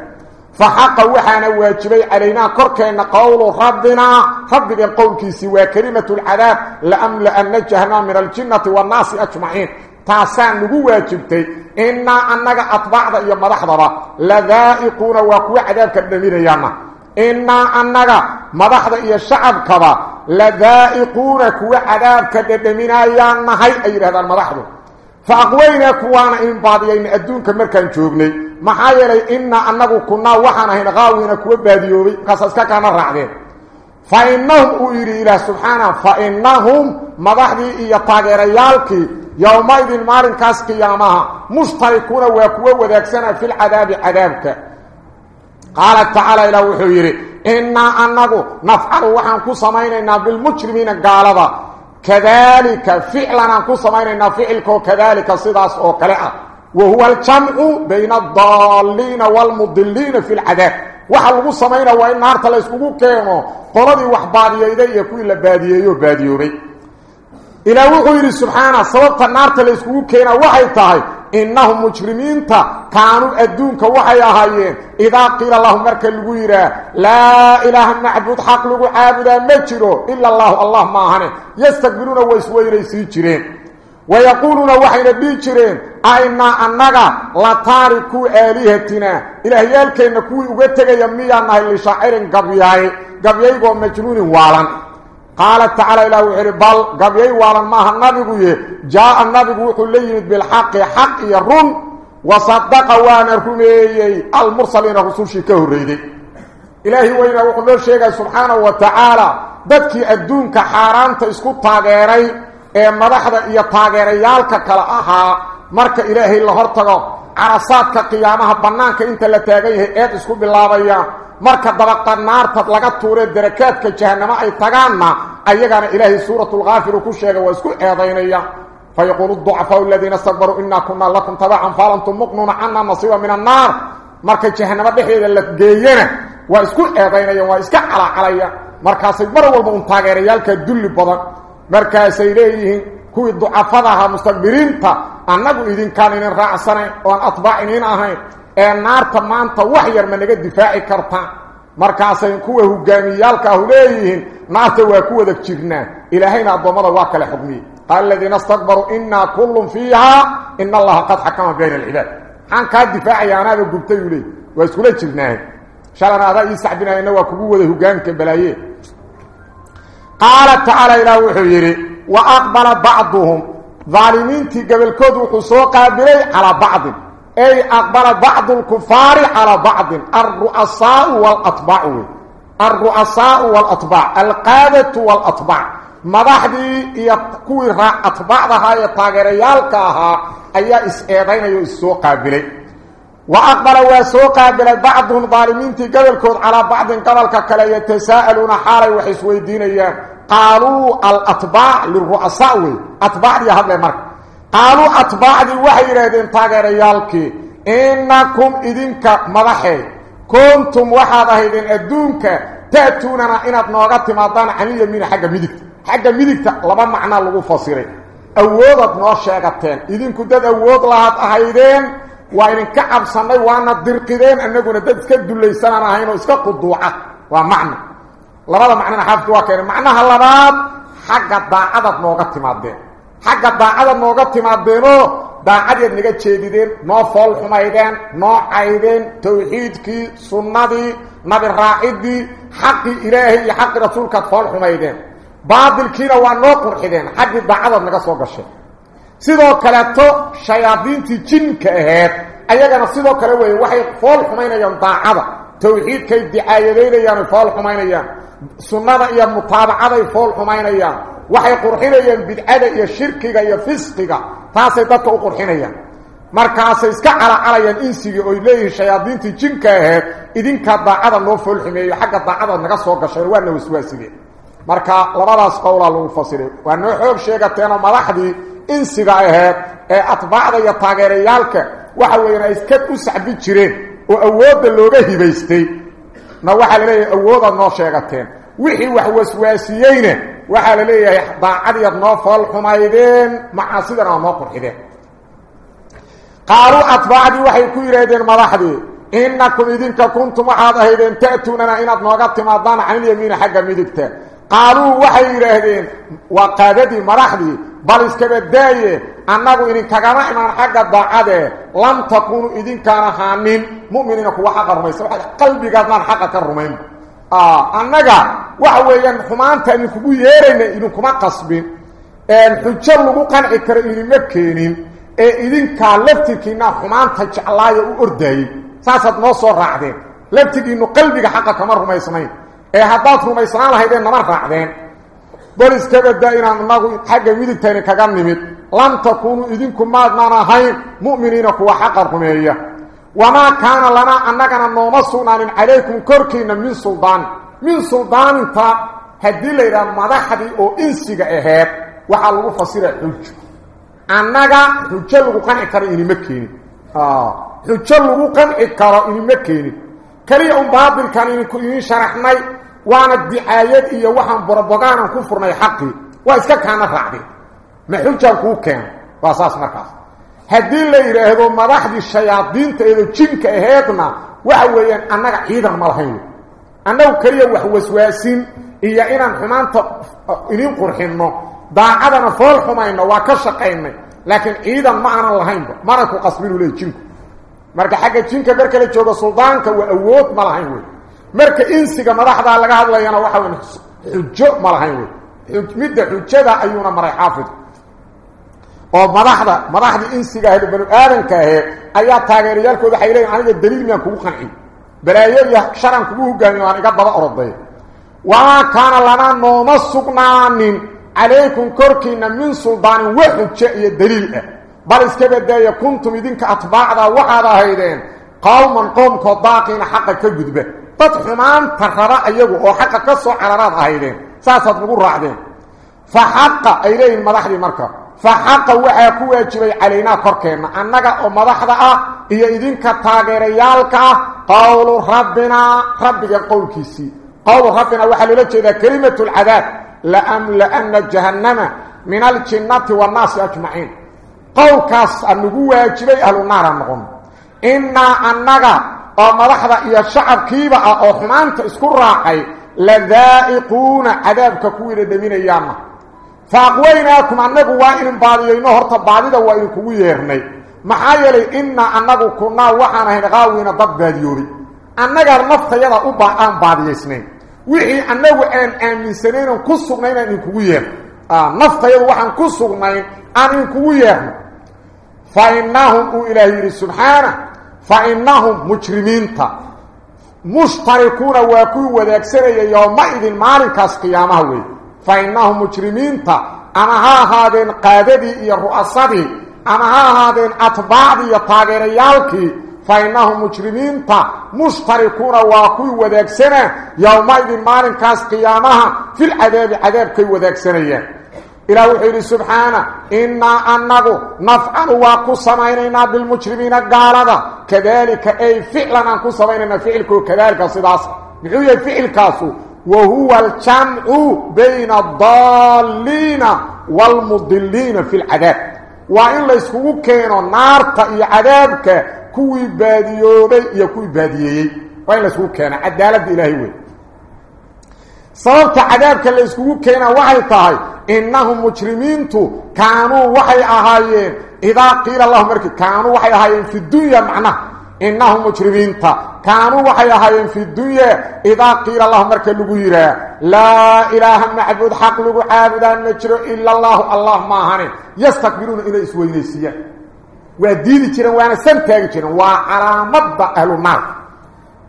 فحقا وحانا واجبي علينا كركين قول ربنا. ربنا قولك سوى كلمة العذاب لأملا أن نجهنا من الجنة والناس أجمعين. تاسان نبو واجبتي. إنا أنك أطبعض إيا مرحضرا لذائقون وكو عذاب كبنا مينينا إنا أنك مرحض إيا الشعب كبا. لذائقونك وعذابك ددمين آيان نهي ايره هذا المضحب فأقوينك وأنا إن باديين أدونك مركان جوبني. محايري إنا أنك كنا وحنهين غاوينك وباديوبي قصصك كان الرعبين فإنهم أعيري إله سبحانه. فإنهم مضحبي إيطاقي ريالك يومي دي المارن كاسكي ياماها مشتركون وكوه وذاكسنا في العذاب عذابك. قال تعالى إلى وحير ان انغ نفعل وحن كسمينا بالمجرمين قالوا كذلك فعلنا كسمينا فعلك كذلك صداس أو قلعه وهو الجمع بين الضالين والمضلين في العذاب. وحل قسمينا وإن نار تلا اسكو كينو قلدي وح بادية اي كل باديهو باديوري إلى وحير سبحانه سبب النار تلا اسكو كينا وهي تاهي innahum mujrimiinta kaanuu adduunka waxay ahaayeen idaa qiila lahum marka lagu yidhaah laa ilaaha macbuud xaq lagu caabudaa ma jiro ila allahu allah maahane yastakbiruuna way isweynaysii jireen wayaquuluuna waxayna dhihi jireen ainaa annaga la taarikuu aalihatina ilaahyaalkeenna kuwii uga tegaya قال تعالى إلى وحر بل قبيي وان ما يقول: جاء النبي وحلي بالحق حق يرون وصدق وأن رمي إيه، إيه، إيه، المرسلين رسول شي كوريد إلهي وين وقول شيخ سبحانه وتعالى؟ بدك ادونك حارانته اسكو طاغيري اي مدخده يا طاغيريالك كلا أها. marka ilahi la hortago arasaadka qiyaamaha banaanka inta la taagayay ee isku bilaabayaan marka dabaqa naarta laga tuuree darakaadka jahannamo ay tagaanna ayagana ilaahay suuratulkaafir uu ku sheegay waa isku eedaynaya ducafaau aladiina istakbaruu inaa kunaa lakum tabacan faalantum muqnuuna cana nasiiba min annaar marka jahannamo dhexdeeda la geeyana waa isku eedaynaya waa iska calacalaya markaasay mar walba un taageerayaalka dulli badan markaasay leeyihiin kuwii ducafadaha mustakbiriinta annagu idinkaan idin raacsanayn oon atbaac iniin ahayn ee naarta maanta wax yar ma naga difaaci kartaan markaasay kuwa hogaamiyaalka ahu leeyihiin naarta waa ku wada jirnaa ilaahayna addoommada waa kale xugmiyey qaala aladiina istakbaruu inaa kullun fiiha ina allaha qad xakama bayna alcibaad maxaan kaa difaacaya anaada gubtay uu leey waa iskula jirnaahay shalana adaa ii sacbinayana waa kugu wada hogaanka balaaye qaala tacaala ilaah wuxuu yidhi wa aqbala bacduhum daalimiintii gobolkood wuxuu soo qaabilay calaa bacdin أي أقبل بعض الكفار على بعض الرؤساء والأطباع الرؤساء والأطباع القادة والأطباع مضحدي يتكوير أطباعها يتاقريالكها أي إسئذين يسوق قابلين وأقبل ويسوق قابلين بعضهم ظالمين تقبل كود على بعض قبل كلا يتساءلون حالي وحسوي الدين قالوا الأطباع للرؤساء. أطباع يهب لمركب hadle marka qaaluu atbaacdii waxay yidhaahdeen taageerayaalkii innakum idinka madaxey kuntum waxaad ahaydeen adduunka ta'tuunana inaad nooga timaadaan caniyamiina xagga midigta xagga midigta laba macnaa lagu fasiray awoodaad noo sheegateen idinku dad awood lahaad ahaydeen waa idinka cabsannay waana dirqideen annaguna dad iska dullaysanaan ahayn oo iska quduuca waa macno labada macnona xaafidku waa keenay macnaha labaad xagga daacadaad nooga timaadeen xagga daacadaad nooga timaadeenoo daacadaad naga jeedideen noo fool xumaydeen noo caydeen tawxiidkii sunnadii nabi raacidii xaqii ilaahay iyo xaqii rasuulkaad fool xumaydeen baadilkiina waa noo qurxideen xaggii daacadaad naga soo gashay sidoo kaleeto shayaadiintii jinka ahayd ayagana sidoo kale weeye waxay fool xumaynayaan daacada tawxiidkay dicaayadaynayaan fool xumaynayaan sunnada iyo mutaabacaday fool xumaynayaan waxay qurxinayaan bidcada iyo shirkiga iyo fisqiga taasay dadka u qurxinayaan markaasay iska calacalayaan insigii oy leeyihiin shayaadiintii jinka ahayd idinkaa daacada noo fool xumeeyo xagga daacadaad naga soo gasheen waana waswaasigeen marka labadaas qowlaa lagu fasiray waa noo xoog sheegateenoo madaxdii insiga ahayd ee atbaacda iyo taageerayaalka waxa weeyaan ay iska u sacbi jireen oo awoodda looga hibaystay na waxaa la leeyahay awoodaad noo sheegateen wixii wax waswaasiyeyna waxaa la leeyahay daacadiiad noo fool xumaydeen macaasidana waa noo qurxideen qaaluu atbaacdii waxay ku yidhaahdeen madaxdii innakum idinka kuntum waxaad ahaydeen ta'tuunana inaad nooga timaadaan canilyamiina xagga midigta qaaluu waxay yidhaahdeen waa qaadadii madaxdii bal iskaba daaye annagu idinkagama imaan xagga daacadee lam takuunu idinkaan ahaanin mu'miniina kuwa xaqa rumaysa qalbigaadnaan xaqa ka rumayn annaga waxa weeyaan xumaanta idinkugu yeerayna idinkuma qasbin xujo lagu qanci karo idinma keenin ee idinkaa laftirkiinaa xumaanta jeclaayo u ordaayey saasaad noo soo raacdeen laftigiinnu qalbiga xaqa kama rumaysnayn ee haddaad rumaysnaan lahaydeen nama raacdeen bal iska badaa inaan inagu xagga midigtayni kaga nimid lam takuunuu idinku maadnaan ahayn mu'miniina kuwa xaqa rumeeya wamaa kaana lanaa annagana nooma sugnaanin calaykum korkiinna min suldaan madaxdii oo insiga aheed waxaa lagu fasira xujo annaga xujo lagu qanci karo inima keenin xujo lagu qanci karo inima keenin keliya un baatilkan idinku idiin sharaxnay waana dicaayad iyo waxaan borobogaanan ku furnay xaqii waa iska kaana raacdeen ma xujaan kuu keeno waa saas markaas haddii la yidhaahdo madaxdii shayaadiinta eedo jinka aheedna waxa weeyaan annaga ciidan ma lahayn wey annagu keliya wax waswaasin iyo inaan xumaanta idin qurxinno daacadana fool xumayno waa ka shaqaynay laakiin ciidan ma aanan lahaynba mana ku qasbinu leey jinku marka xagga jinka marka la joogo suldaanka waa awood ma lahayn wey marka insiga madaxdaa laga hadlayana waxa weya xujo ma lahayn wey midda xujada ayuuna maray xaafid oo madaxda madaxdii insiga ahayd banu aadanka aheed ayaa taageerayaalkooda waxay leeyiin aniga daliil miyaan kugu qancin برايير يا شران كوغو غان وأنا غا بابا اوروباي وما كان لنا نوما سكنان عليكم كركين من سلطان وحج يا دليل بل اسكبه داي كنتم يدين كاتباع دا وحدا هيدين قوم قوم كباقين حق كغدبه قد حمان فخرا ايغو أو حق كسو علارات هيدين ساسد بوغو راعدين فحق ايلين مدخلي مركه فحق وحي كويجري علينا كركينا أنك أمضحة أه، إيا إذن كتاقير يالك أه، قول ربنا ربك يقول كيسي. قول ربنا وحي للجي ذا كلمة العذاب. لأم لأن جهنم من الجنة والناس أجمعين. قول كاس النبوة يجري أهل النار النغم. إنا أنك أمضحة إيا شعب كيبا أخمانت اسكر راقي لذائقون عذاب كويري دمين يامه fa aqwaynaakum annagu waa inin baadiyayno horta baadida waa idinkugu yeernay maxaa yeelay innaa annagu kunnaa waxaan ahayn qaawiina dad baadiyoobay annagaa naftayada u aan baadiyaysnayn wixii annagu aan aaminsanaynaan ku sugnayn aan idinkugu yeerno naftayadu waxaan ku sugnayn aan idinkugu yeerno fa innahum uu ilaah yidhi subxaana fa innahum mujrimiinta mushtarikuuna waa kuwii wadaagsanaya yowma-idin maalinkaas qiyaamaha weeye فإنهم مجرمين تا. أنا ها ها هادين قادة إيا الرؤساء أنا ها هادين أتباع إيا تاغير يالك فإنهم مجرمين تا. مشتركون واقوي وذاك سنة يومي بمارن كاس قيامها في العذاب عذاب كي وذاك سنة إلى وحيد سبحانه. إنا أنغو نفعل واقو سمعيننا بالمجرمين قال هذا كذلك أي فعلنا نقو سمعيننا فعل كذلك صداصة بحيو يفعل كاسو. وهو الجمع بين الضالين والمضلين في العذاب. وإن ليس هو كينو نار تأي عذابك كوي باديوبي يا كوي باديي وإن ليس هو كينو عدالة إلهي صلبت عذابك ليس هو كينو وعيطه إنهم مجرمين كانوا وحي أهايين. إذا قيل الله مركي كانوا وحي أهايين في الدنيا معناه إنهم مجرمين كانوا وحيهايين في الدنيا. إذا قيل الله مركا لغيرا لا إله معبود حق لغو عابدا مجرم إلا الله. الله ماهاني يستقبلون إلى إسوينيسية ودين جرم وأنا سنتاق جرم. وعلى مبا أهل النار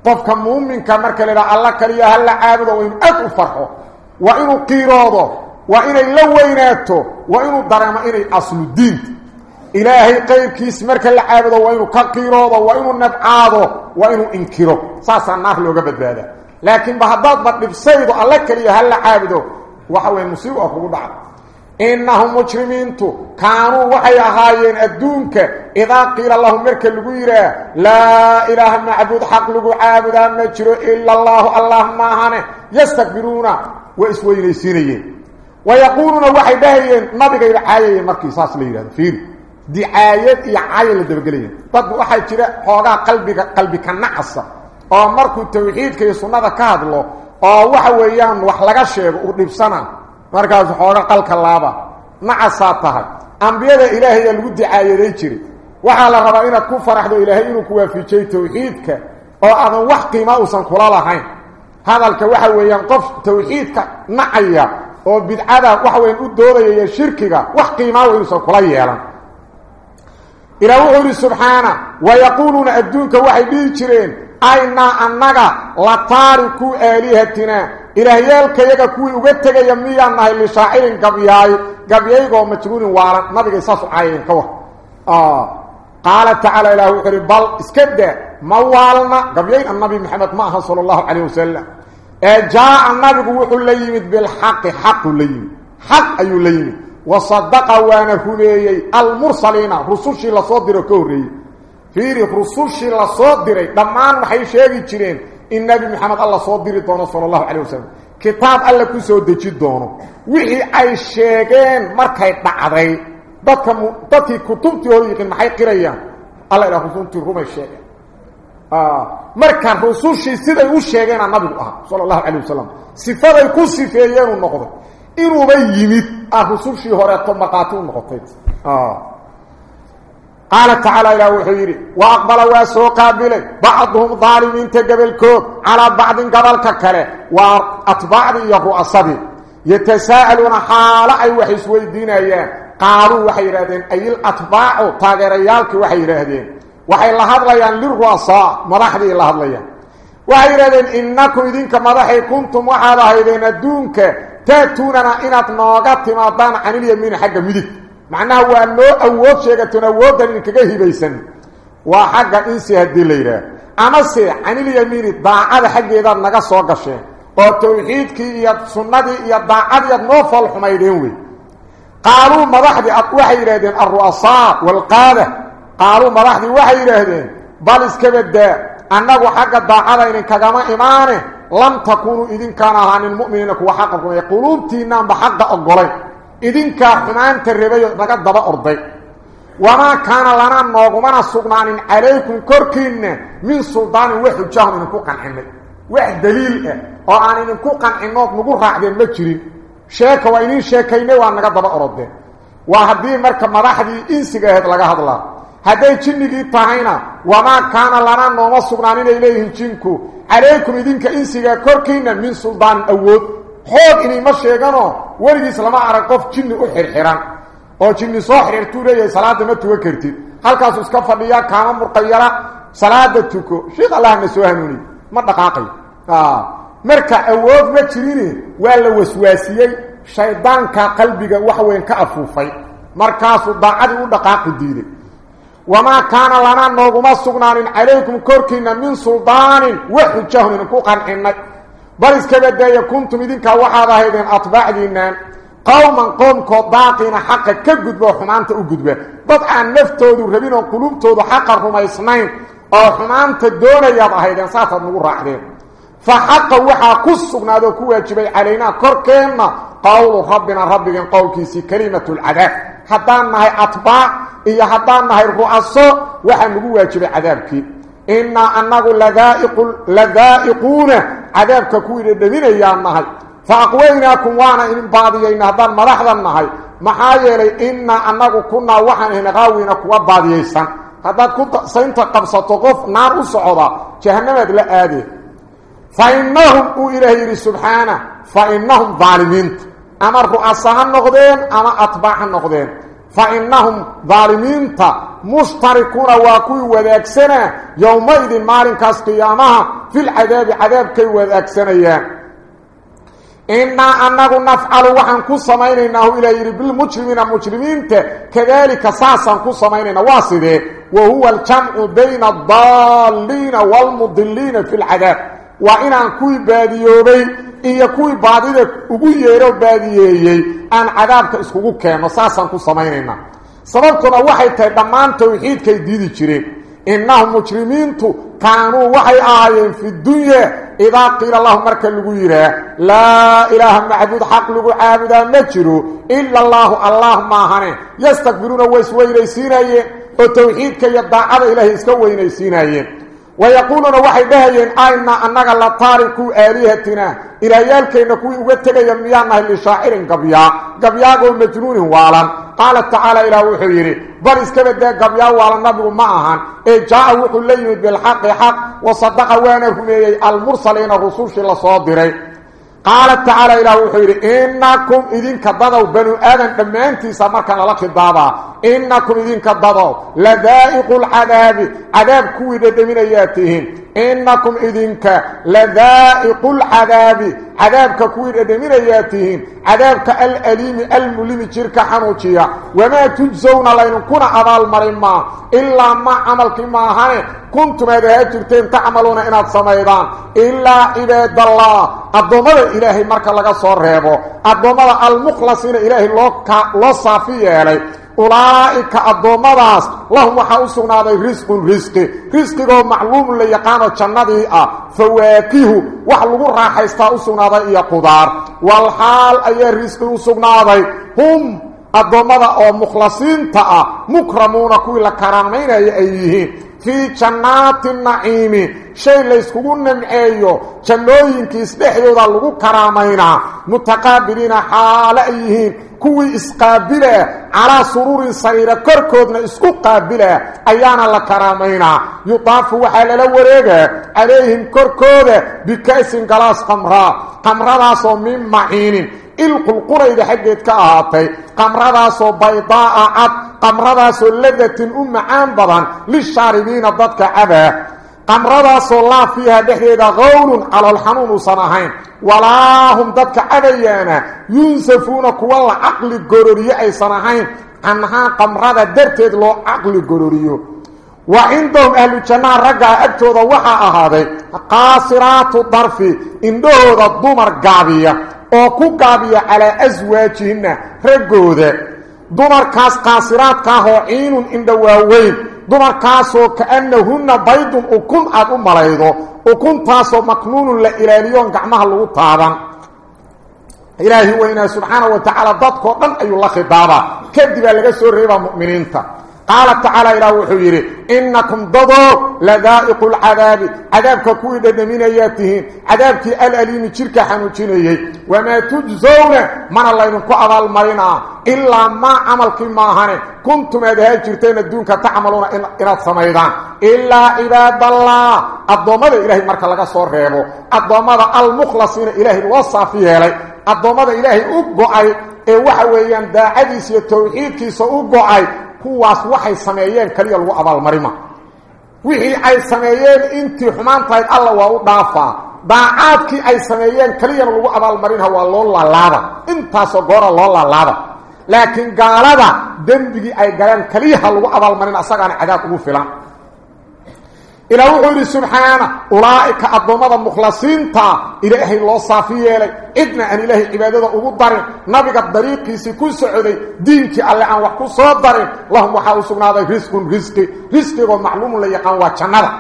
طف كم مؤمن كمركا للا الله كريا هلا عابدا وإن أكو فرحو وإن قيراضو وإن اللوينات وإن الدرام إلي أصل الدين. إلهي قيب كيس مركا العابد وإنه كقيرود وإنه نبعاد وإنه إنكيرو ساسا نحل وقبت بهذا لكن بهذا الضغط بسيد ألك لي هل العابد وحوين مصيب أقول بعض إنهم مجرمين كانوا وحي أخايين الدونك إذا قيل الله مركا لقيرا لا إله معبود حق لقو عابدا مجرو إلا الله. اللهم آهانه يستكبرون. وإسوين السينيين ويقولون وحي بهين نبقى إلى حيين مركي ساس ليلة فيه ساس ليرا فين دعايات إعاية لدبقلين طب وحي جرى حوغا قلبك قلبك نعصة oo markuu tawxiidka iyo sunnada ka hadlo oo waxa weeyaan wax laga sheego u dhibsana markaas xooga qalka laaba nacasaa tahay ambiyada ilaahay lagu dicaayaday jiray waxaa la rabaa inaad ku faraxdo ilaahay inuu ku waafijay tawxiidka oo aadan wax qiima uusan kula lahayn hadalka waxa weeyaan qof tawxiidka nacaya oo bidcada waxa weyn u doodaya iyo shirkiga wax qiima uusan kula yeelan إلى وحوري سبحانه ويقولون أدونك وحي جرين أينا أنك لطاركو آلهتنا إلهيالك يغا كوي li shaa'irin qabiyay qabiyaygo majruun waaran nabiga saas ayeen kawa ah qala ta'ala ilahu qari bal iskada mawalna qabiyay annabi muhammad ma sallallahu alayhi wasallam ee jaa annabi wuxuu la yimid bil haqq haqq la yimid haqq ayu la yimid وصدق وأنا هليي المرسلين رسوشي لا سو ديرو كوري فيري رسوشي لا سو ديري دمان jireen in nabi maxamed allah soo diri doono sallallahu alayhi wasallam kitaab alla ku soo deji doono wixii ay sheegeen markay dhacday dadka dadkii kutubtii hore yiqiin maxay qirayaan alla ila runtii rumay sheegeen ah marka rusushii siday u sheegeen nabigu ah sallallahu alayhi wasallam sifaday ku sifeeyeen uu noqday inuu ba yimid rusushii hore to maqaati u noqotay ah قال تعالى إلى وحيري وأقبل واسو قابلي بعضهم ظالمين تقبلكوك على بعض قبل ككره. وأطباع يهو أصدي يتساءلون حال أي وحي سوي الدين أيام قالوا وحي رادين. أي الأطباع تاقريالك وحي رادين. وحي الله هدليان للرؤساء مرحدي الله هدليان وحي رادين. إنكم إذنك مرحي كنتم وحالا هيدين الدونك. تاتوننا إنات نوغات مادان عن اليمين حق مدك معناها waa loo awood sheegatona awoodan in kaga hibaysan waa xagga insi hadii la yiraahdo ama se anil yamini daacada xageeda naga soo gasheen oo tawxiidkii iyo sunnadii iyo daacadii noo fal xumaydeen way qaalu madaxdi waxay yiraahdeen ar-ru'asaa wal qaada qaalu madaxdi waxay yiraahdeen bal iskabada لن تكونوا إذن كان أهان المؤمنين كوا حقكم. يقولون تينام بحق أقولي. إذن كاحنان تربية بقدة بأرضي وما كان لنا نوغمنا السقنان عليكم كركين من سلطان وحد جهن من كوكا الحمي وحد دليل إيه. وعن من كوكا الحمي نقول راحبين مجرين. شاك وينين شاكين وعن نقدة بأرضي وهذه مركب مراحة إنسي قاهد لك هذا الله hadday jinnigii tahayna wama kana lana nooma sugnaanin ay leeyihiin jinku calaykum idinka insiga korkiina min sultaan awood xoog inay ma sheegano weligiis lama arag qof jinni u xirxiran oo jinni soo xiriirtuu leeyahay salaada ma tuga kartid halkaasu iska fadhiya kaama murqayara salaada tuko sheekh allah na soo hanuuni ma dhaqaaqay marka awood ma jirin waa la waswaasiyey shaydaanka qalbiga wax weyn ka afuufay markaasuu daacadii u dhaqaaqi diiday وما كان لنا نغم سغنان عليكم كركنا من سلطان وحجهن كوقن ان بل اسكبت دي كنتم دينك وحادا هيدين أطباع دينان. قوما قوم كوباقين حقا كبقد بوحمانتا اقود بي بطعا نفتو دو ربين وقلوب تو دو حقا رما يسمين وحمانتا دون يضع هيدين ساتا نور راح دين فحقا وحا قص سغنادو كوه جبي علينا كركنا قول ربنا ربنا قول كيسي كلمة العذاب. Haddaan nahay atbaac iyo haddaan nahay ru'aso waxaa nagu waajibay cadaabkii innaa annagu ladaa'iquuna cadaabka kuwii dhadhaminayaan nahay fa aqwaynaakum waana idin baadiyayna haddaan madaxda nahay maxaa yeelay innaa annagu kunaa waxaan ahna qaawina kuwa baadiyaysan haddaad ku saynta qabsato qof naar u socda jahannamaad la aadee fa innahum uu ilaah yidhi subxaana fa innahum daalimiinta أما رؤساها النقدين أما اطباعها النقدين. فإنهم ظالمين مشتركون واكوي وذاكسنة. يوميذ مارن كاس قيامها في العذاب عذاب كي وذاكسنة. إنا أنه نفعل وحن كسامين إنه إلي بالمجرمين المجرمين كذلك ساسا كسامين نواسده. وهو الجمع بين الضالين والمضلين في العذاب. وإن أنكوي باديو بي iyo kuwii baadida ugu yeero baadiyeeyey aan cadaabka iskugu keenno saasaan ku samaynaynaa sababtuna waxay tahay dhammaan tawxiidkay diidi jireen innahum mujrimiintu kaanuu waxay ahaayeen fi dunya idaa qiila lahum marka lagu yidhaah laa ilaaha macbuud xaq lagu caabudaa ma jiro ila allaahu allah maahane yastakbiruuna way isweynaysiinayeen oo tawxiidka iyo daacada ilaahay iska weynaysiinayeen dhahayeen ayna annaga la taarikuu aalihatina ilaahyaalkeenna kuwii uga tegaya miyaa nahay lishaacirin gabyaa gabyaagoo majnuunin waalan qaala tacaala ilaah wuxuu yidhi bal iskabadaa gabyaa waalan nabigu ma ahan ee jaa-a wuxuu la yimid bilxaqi xaq wasadaqa waana rumeeyey almursaliina rusushii lasoo diray قال تعالى إلى وحير إنكم إذن كضوا بنو آدم دمانتي سمك على بابا إنكم إذن كضوا لذائق العذاب. عذاب كويده من اياتهم إنكم إذنك لذائق العذاب. عذابك كوير أدمرياتهم عذابك الأليم الملم جيرك حنوشيا. وما تجزون لأن كنا أضال مرمى إلا ما عمل كما هاني كنتم اذا الترتين تعملون إن الصميدان إلا إباد الله الضوما الإلهي مركا لغا صورهبو الضوما المخلصين إلهي لو صافي يا ulaa'ika addoommadaas lahum waxaa u sugnaaday risqun risqi risqigoo macluumun la yaqaano jannadii ah fawaakihu wax lagu raaxaystaa u sugnaaday iyo qudaar walxaal ayaa risqi u sugnaaday hum addoommada oo mukhlasiinta ah mukramuuna kuwii la karaamaynaya ay yihiin fii jannaati naciimi shay layskugu namceeyo jannooyinkiis dhexdooda lagu karaamaynaa mutaqaabiliina xaale ay yihiin كوي إسقابلة على سرور صغيرة كركودنا إسكو قابلة أيانا لكرامينا يطافوا حالة لوريغة عليهم كركودة بكأس غلاس قمراء قمراء صو من معين إلقوا القرية حقية كآطي قمراء صو بيضاء عط قمراء صو لذة أم عام بضان للشاربين الضدك عبه أمرضا صلى الله فيها دحيدا غول على الحنون صنعين ولا هم دك أبيانا ينسفون كوالا عقل القرورية أي صنعين أنها قمرضا درتد لو عقل القرورية وعندهم أهل الجنة رقع أبتو ذوحا أهدي قاصرات الضرفي إنده الضمر قابية. أوكو قابية على أزواجهن رقوده دمر قاصرات كهو عين إنده وهوين دمر كاسو كأنهن بيض أكون أدو ملايضو أكون تاسو مكنون لإلانيون كعمه اللغو طابا إلهي وإنا سبحانه وتعالى ضدكو قن أيو الله خدابا كيف دبال لغا سور ريبا مؤمنين تا tacaala ilaah wuxuu yidhi innakum dadoo ladaa'iqu lcadaabi cadaabka kuwii dhadhaminayaa tihiin cadaabkii alaliimi jirka xanuujinayey wamaa tujsawna mana laydinku abaalmarinaa ilaa maa camalkii maahane kuntum aad ahaa jirteen adduunka tacmaluuna inaad samaydaan ilaa cibaadallah addoommada ilaahay marka laga soo reebo addoommada almukhlasiina ilaahay loo saafi yeelay addoommada ilaahay u go-ay ee waxa weeyaan daacadiisa iyo tawxiidkiisa u go-ay kuwaas waxay sameeyeen kaliya lagu abaalmarima wixii ay sameeyeen intii xumaan tahayd alla waa u dhaafaa daacaadkii ay sameeyeen kaliyana lagu abaalmarinha waa loo laalaaba intaasoo goora loo laalaaba laakiin gaalada dembigii ay galeen kaliyaha lagu abaalmarin asagaana cadaab ugu filan إلى وحوري سبحانه أولئك الضمد مخلصين تا إلهي الله صافي يلي إدنا أن إلهي عبادة أقدر نبغى الطريق سيكون سعودي دينك اللي عن وحكو صدر اللهم وحاو سبحانه رزق رزق رزق ومعلوم اللي يقان وچنده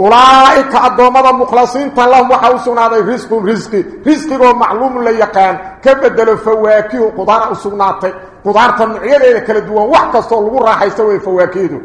أولئك الضمد مخلصين تا اللهم وحاو سبحانه رزق رزق رزق ومعلوم اللي يقان كبدل فواكيه قدار سبحانه قدارة النعية كلا دوان وحكا لغو راحة يسوي فواكيده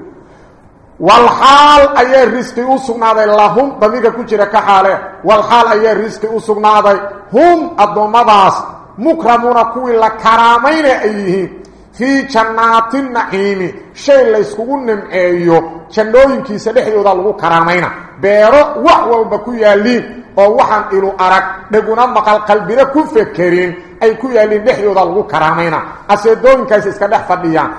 والحال أي رزق أسقناضي لهم ضميرك كجرة كحالة. والحال أي رزق أسقناضي هم الضمضاس مكرمون كوي لكرامين أيهين في جنات النعيم. شيء ليسكو نمعيو جنوين كي سدحيو دا لغو كرامين. بيرو وحوال بكو يالين oo waxaan ilu arag dhaguna maqal qalbina ku fekerin ay ku yaalin dhexdooda lagu karaamayna aseedooyinkaas iska dhex fadhiyaan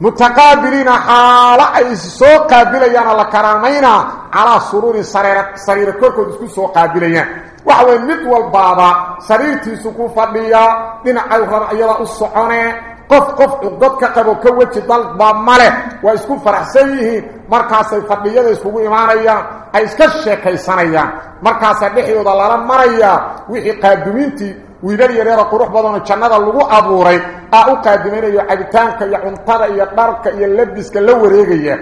متقابلين حالا اي سو قابليان الله كرامينا على سرور سرير سرير كركو اسكو سو قابليان وحوى مد والبابا سريرتي سكو فديا دين اي رب ايلا الصحونه قف قف dadka qabo ka waji dalba male waa isku faraxsan yihiin markaas ay fadhiyada isugu imaanayaan ay iska sheekaysanayaan markaas dhexdooda lala maraya wixii qaadumintii wiilal yareer qurux badan jannada lagu abuuray aa u qaadiminayo cabitaanka iyo cuntada iyo dharka iyo labiska la wareegaya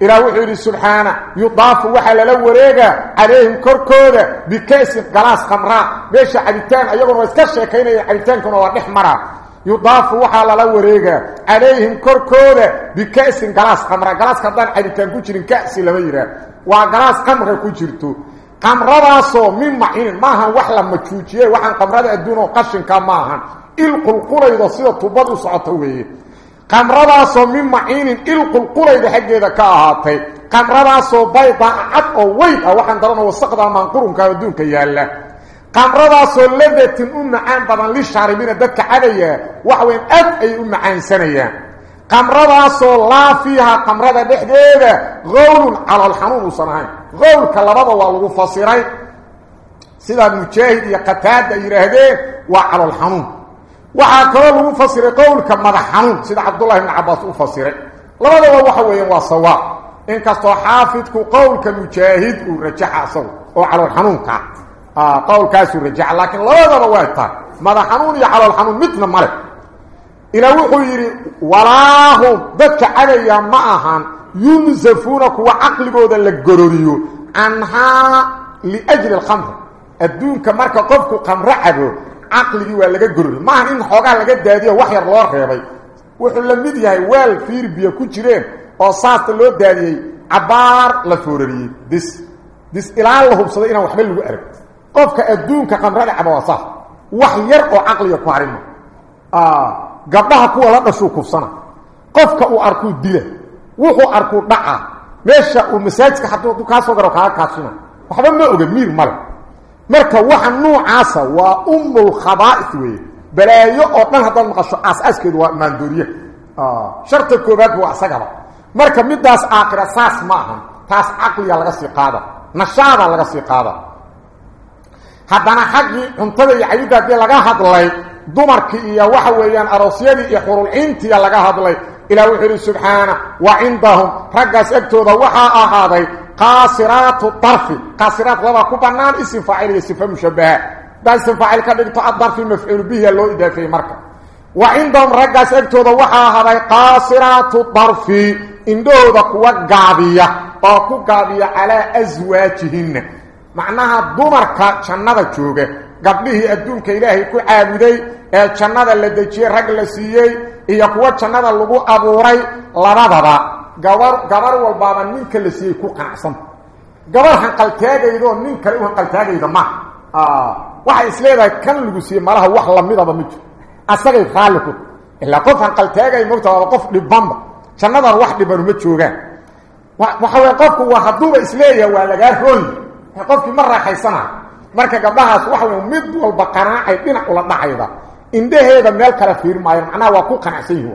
ilaa wuxuu yidhi subxaana yudaafu waxaa lala wareegaa calayhim korkooda bikaysin galaas khamraa meesha cabitaan ayaguna waa iska sheekaynaya cabitaankuna waa dhex maraa yudaafu waxaa lala wareegaa calayhim korkooda bikaysin galaas khamraa galaaska haddaan cabitaan ku jirin kasi lama yidhaah waa qamradaasoo min macinin maahan wax la majuujiyey waxaan qamrada adduun oo qashinka maahan il qulqulayda sida tubad u socoto weeye qamradaasoo min macinin il qulqulayda xaggeeda ka ahaatay qamradaasoo baydaa cad oo weyn ah waxaan darana wasaqda maanqurunka adduunka yaalla qamradaasoo ladatin u macaan badan lishaaribina dadka cadaya waxa weyn aad ayay u macaansanayaan قمرها صلى الله فيها قمرها بحديدة. غول على الحنون صنعين غول كالبضا والغو فصيرين. سيدا نجاهد يقتاد يرهده وعلى الحنون. وعاكرا الغو فصير قول كمدا حنون. سيدا عبد الله بن عباس وفصيرين لبضا ووحو يوا سوا انك صحافتك قول كمجاهد ورجح صلى وعلى الحنون كا. آه، قول كاسو رجح لكن لبضا ووحو يوا مدا حنون على الحنون. مثل مالك wuxuu yidhi walaahum dadka cadaya ma ahan yunsafuuna kuwa caqligooda la gororiyo canhaa liajli alkhamr adduunka marka qofku khamro cabo caqligii waa laga gorori maahan in xoogaa laga daadiyo wax yar loo reebay wuxuu la mid yahay weel fiir biyo ku jireen oo saasta loo daadiyey cabaar la foorariyey dis dis ilaa la hubsaday gabdhaha kuwa la dhashuu kufsana qofka uu arkuu dila wuxuu arkuu dhaca meesha uu masaajidka hadduu kaa soo garo kaaga kaashina waxba ma oga miir male marka waxa nuucaasa waa ummul khabaa'is weeye balaayo oo dhan haddaad maqasho aas-aaskeedu waa maandooriye sharta koobaad waa isagaba marka midaas aakhira saas ma ahan taas caqliga laga sii qaada nashaada laga sii qaada haddana xaggii cuntada iyo laga hadlay dumarkii iyo waxa weeyaan aroosyadii iyo xurulciintiya laga hadlay ilaa wuxuu yidhi subxaana wa cindahum raggaas agtooda waxaa ahaaday qaasiraatu darfi qaasiraat labaa ku bannaan isim faacil iyo sifa mushabaha haddaa isim faacil ka dhigto addarfi mafcuul bihiya loo idaafeeyey marka wa cindahum raggaas agtooda waxaa ahaaday qaasiraatu darfi indhahooda kuwa gaabiya oo ku gaabiya calaa aswaajihinna macnaha dumarka jannada jooga gabdhihii adduunka ilaahay ku caabuday ee jannada la dejiyey rag la siiyey iyo kuwa jannada lagu abuuray labadaba gabar gabar walbaaba ninka la siiyey ku qanacsanta gabar hanqaltaagaydoo nin kale u hanqaltaagayda ma waxay isleedahay kan lagu siiyey malaha wax lamidaba ma jiro asagay raalli ku ilaa qof hanqaltaagay mogta waaba qof dhibanba jannadan wax dhibanu ma joogaan waxa wey qofku waa hadduuba isleeyahay waa lagaa rooyi qofkii ma raaxaysanayo marka gabdhahaas waxa wey mid walba qanaacay dhinac ula dhacayda indhaheeda meel kale fiiri maayo macnaha waa ku qanacsan yihi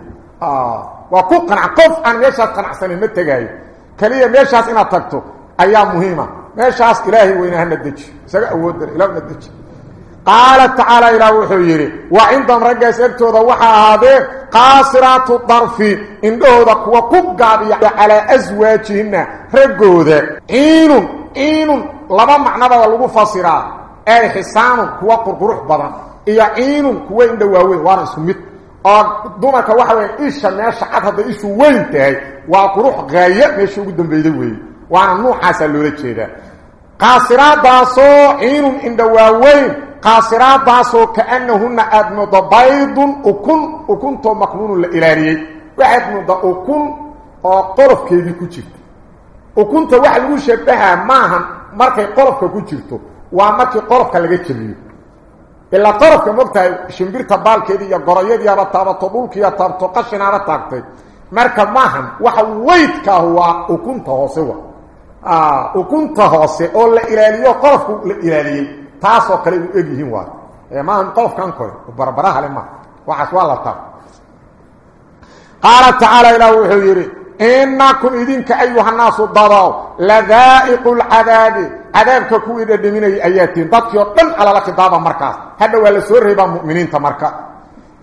waa ku qanac qof aan meeshaas qanacsanayn ma tegaayo keliya meeshaas inaad tagto ayaa muhiima meeshaas ilaahay weyna hana deji isaga awooddan ilah na deji qaala tacaala ilaah wuxuu yidhi wa cindahum raggaas egtooda waxaa ahaadeen qaasiraatu darfi indhahooda kuwa ku gaabiya calaa aswaajihinna raggooda ciinun ciinun لما معنى با لو فسرا اي خسان هو قرقرح بدا يا عين هو اند واوي وار سميت أو دونك واخو إيش ماشي حد هذا إيش وينت وقرح غايه ماشي ودنبيده وي وأنا نو حاصل لو جيده قاصرا باسو عين اند واوي قاصرا باسو كانهن آدم ضبيض وكن وكنت مقنون الالهي واحد من ضقكم أو طرف كيدي كجيت وكنت واحد يقول شبهها معهم markay qolofka ku jirto waa markii qolofka laga jeliyo ilaa qolofka mogtahay shimbirta baalkeedii iyo goroyadiiaba taabato dhulkiiya taabto qashinaaba taagtay marka maahan waxa weydkaahu waa ukunta hoose wa ukunta hoose oo la ilaaliyo qolofku la ilaaliyey taasoo kale u eg yihiin waay maahan qolofkan koy barbaraha le maaha waxaas waa la taab qaala tacaala ilaah wuxuu yidhi إنكم إذنك أيها الناس الضراو لذائق العذاب. عذاب كوئدة من أياتين تطيور قل على الأخذ هذا هو با مؤمنين تمركا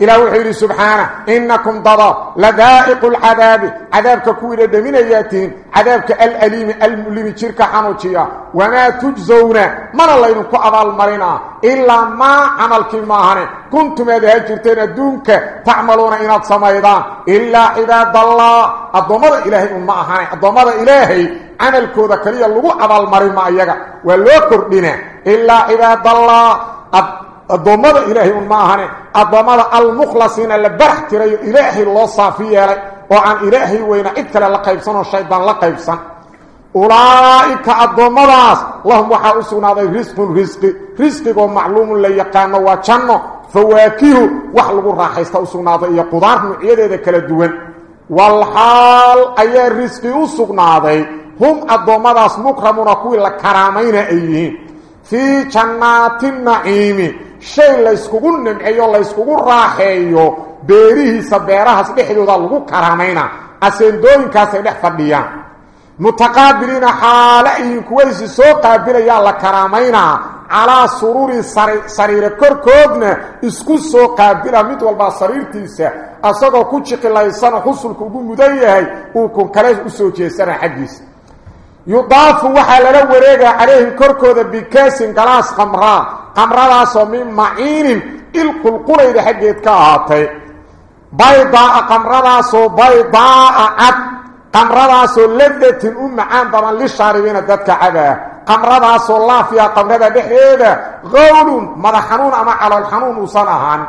إلى وحيري سبحانه إنكم ضضا لذائق العذاب. عذابك كويل دمينياتين عذابك الأليم الملم تشرك حنوشيا وما تجزون. من الله ينكو أضال مرنا إلا ما عملك ماهن كنتم هذه جرتين دونك تعملون إنات سميدان إلا عباد الله. الضمر إلهي أمهن الضمر إلهي. عن الكودة كليا اللغو أضال مرنا أيها ولو كردنا إلا عباد الله. الضمد إلهي الماهن الضمد المخلصين اللي برح تري إلهي الله صافية وعن إلهي وين إذكال لقيبسان والشيطان لقيبسان أولئك الضمداس اللهم وحاوسنا ذي رزق رزق. رزق معلوم اللي يقام وجنه. فواكيه وحلق الراحيسة أسونا ذي قدار ذي كلا دوان والحال أي رزق ذي. هم الضمداس مكرمون كوي لكرامين أيهين. في جنات النعيم. Shay layskugu nimceeyo layskugu raaxeeyo beerihiisa beerahaas dhexdooda lagu karaamayna aseendooyinkaasay dhex fadhiyaan mutaqaabiliina xaale ayin kuwaysi soo qaabilayaa la karaamaynaa calaa suruuri sariire korkoodna isku soo qaabila mid walbaa sariirtiisa asagoo ku jiqilaysana xusulka ugu mudan yahay uu kun kale u soo jeesana xaggiisa يضاف وحا للا وريغا عليهم كركودا بكاس غلاس خمراء خمراء من معين القلقل إلى حقيت كاهاتي بيضاء خمراء سو بيضاء عد. خمراء سو لذة أم عام طبعا للشاربين ددك عدا خمراء سو الله فيها خمراء بحيدا غول مرحنون أما على الحنون وصنهان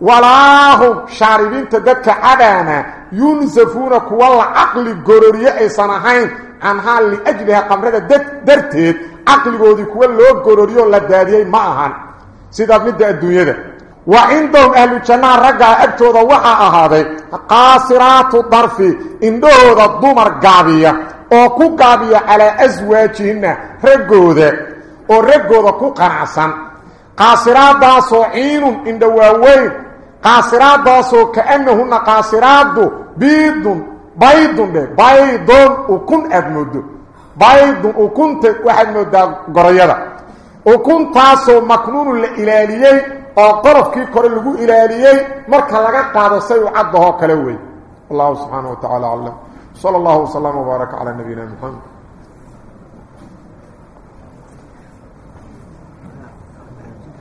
ولا هم شاربين تدك عدانا ينزفون كوال عقل قرورية اي صنهين عنها لأجلها قمرة درتيد عقل قودي كوال لو قروريو لداديي معهان سيدا مدى الدنيا ده وعندهم أهل الجنة رقع أبتوضا وحا أهاده قاصرات الضرف إنده ذا الضمر قابية oo ku gaabiya ala azwaajihina ragooda oo ragooda ku qanacsan. Qaasiraadaasoo ciinun indhawaaweyn qaasiraadaasoo kaanahuna qaasiraadu biidun baydun dhe baydun ukun aada moodo baydun ukunta waxaad moodaa goroyada ukuntaasoo maknuunun la ilaaliyey oo qolofkii kore lagu ilaaliyey marka laga qaado say u caddahoo kale wey allahu subxaana wa tacala aclam sala allahu wasalama wbaaraka calaa nabiyina muxamed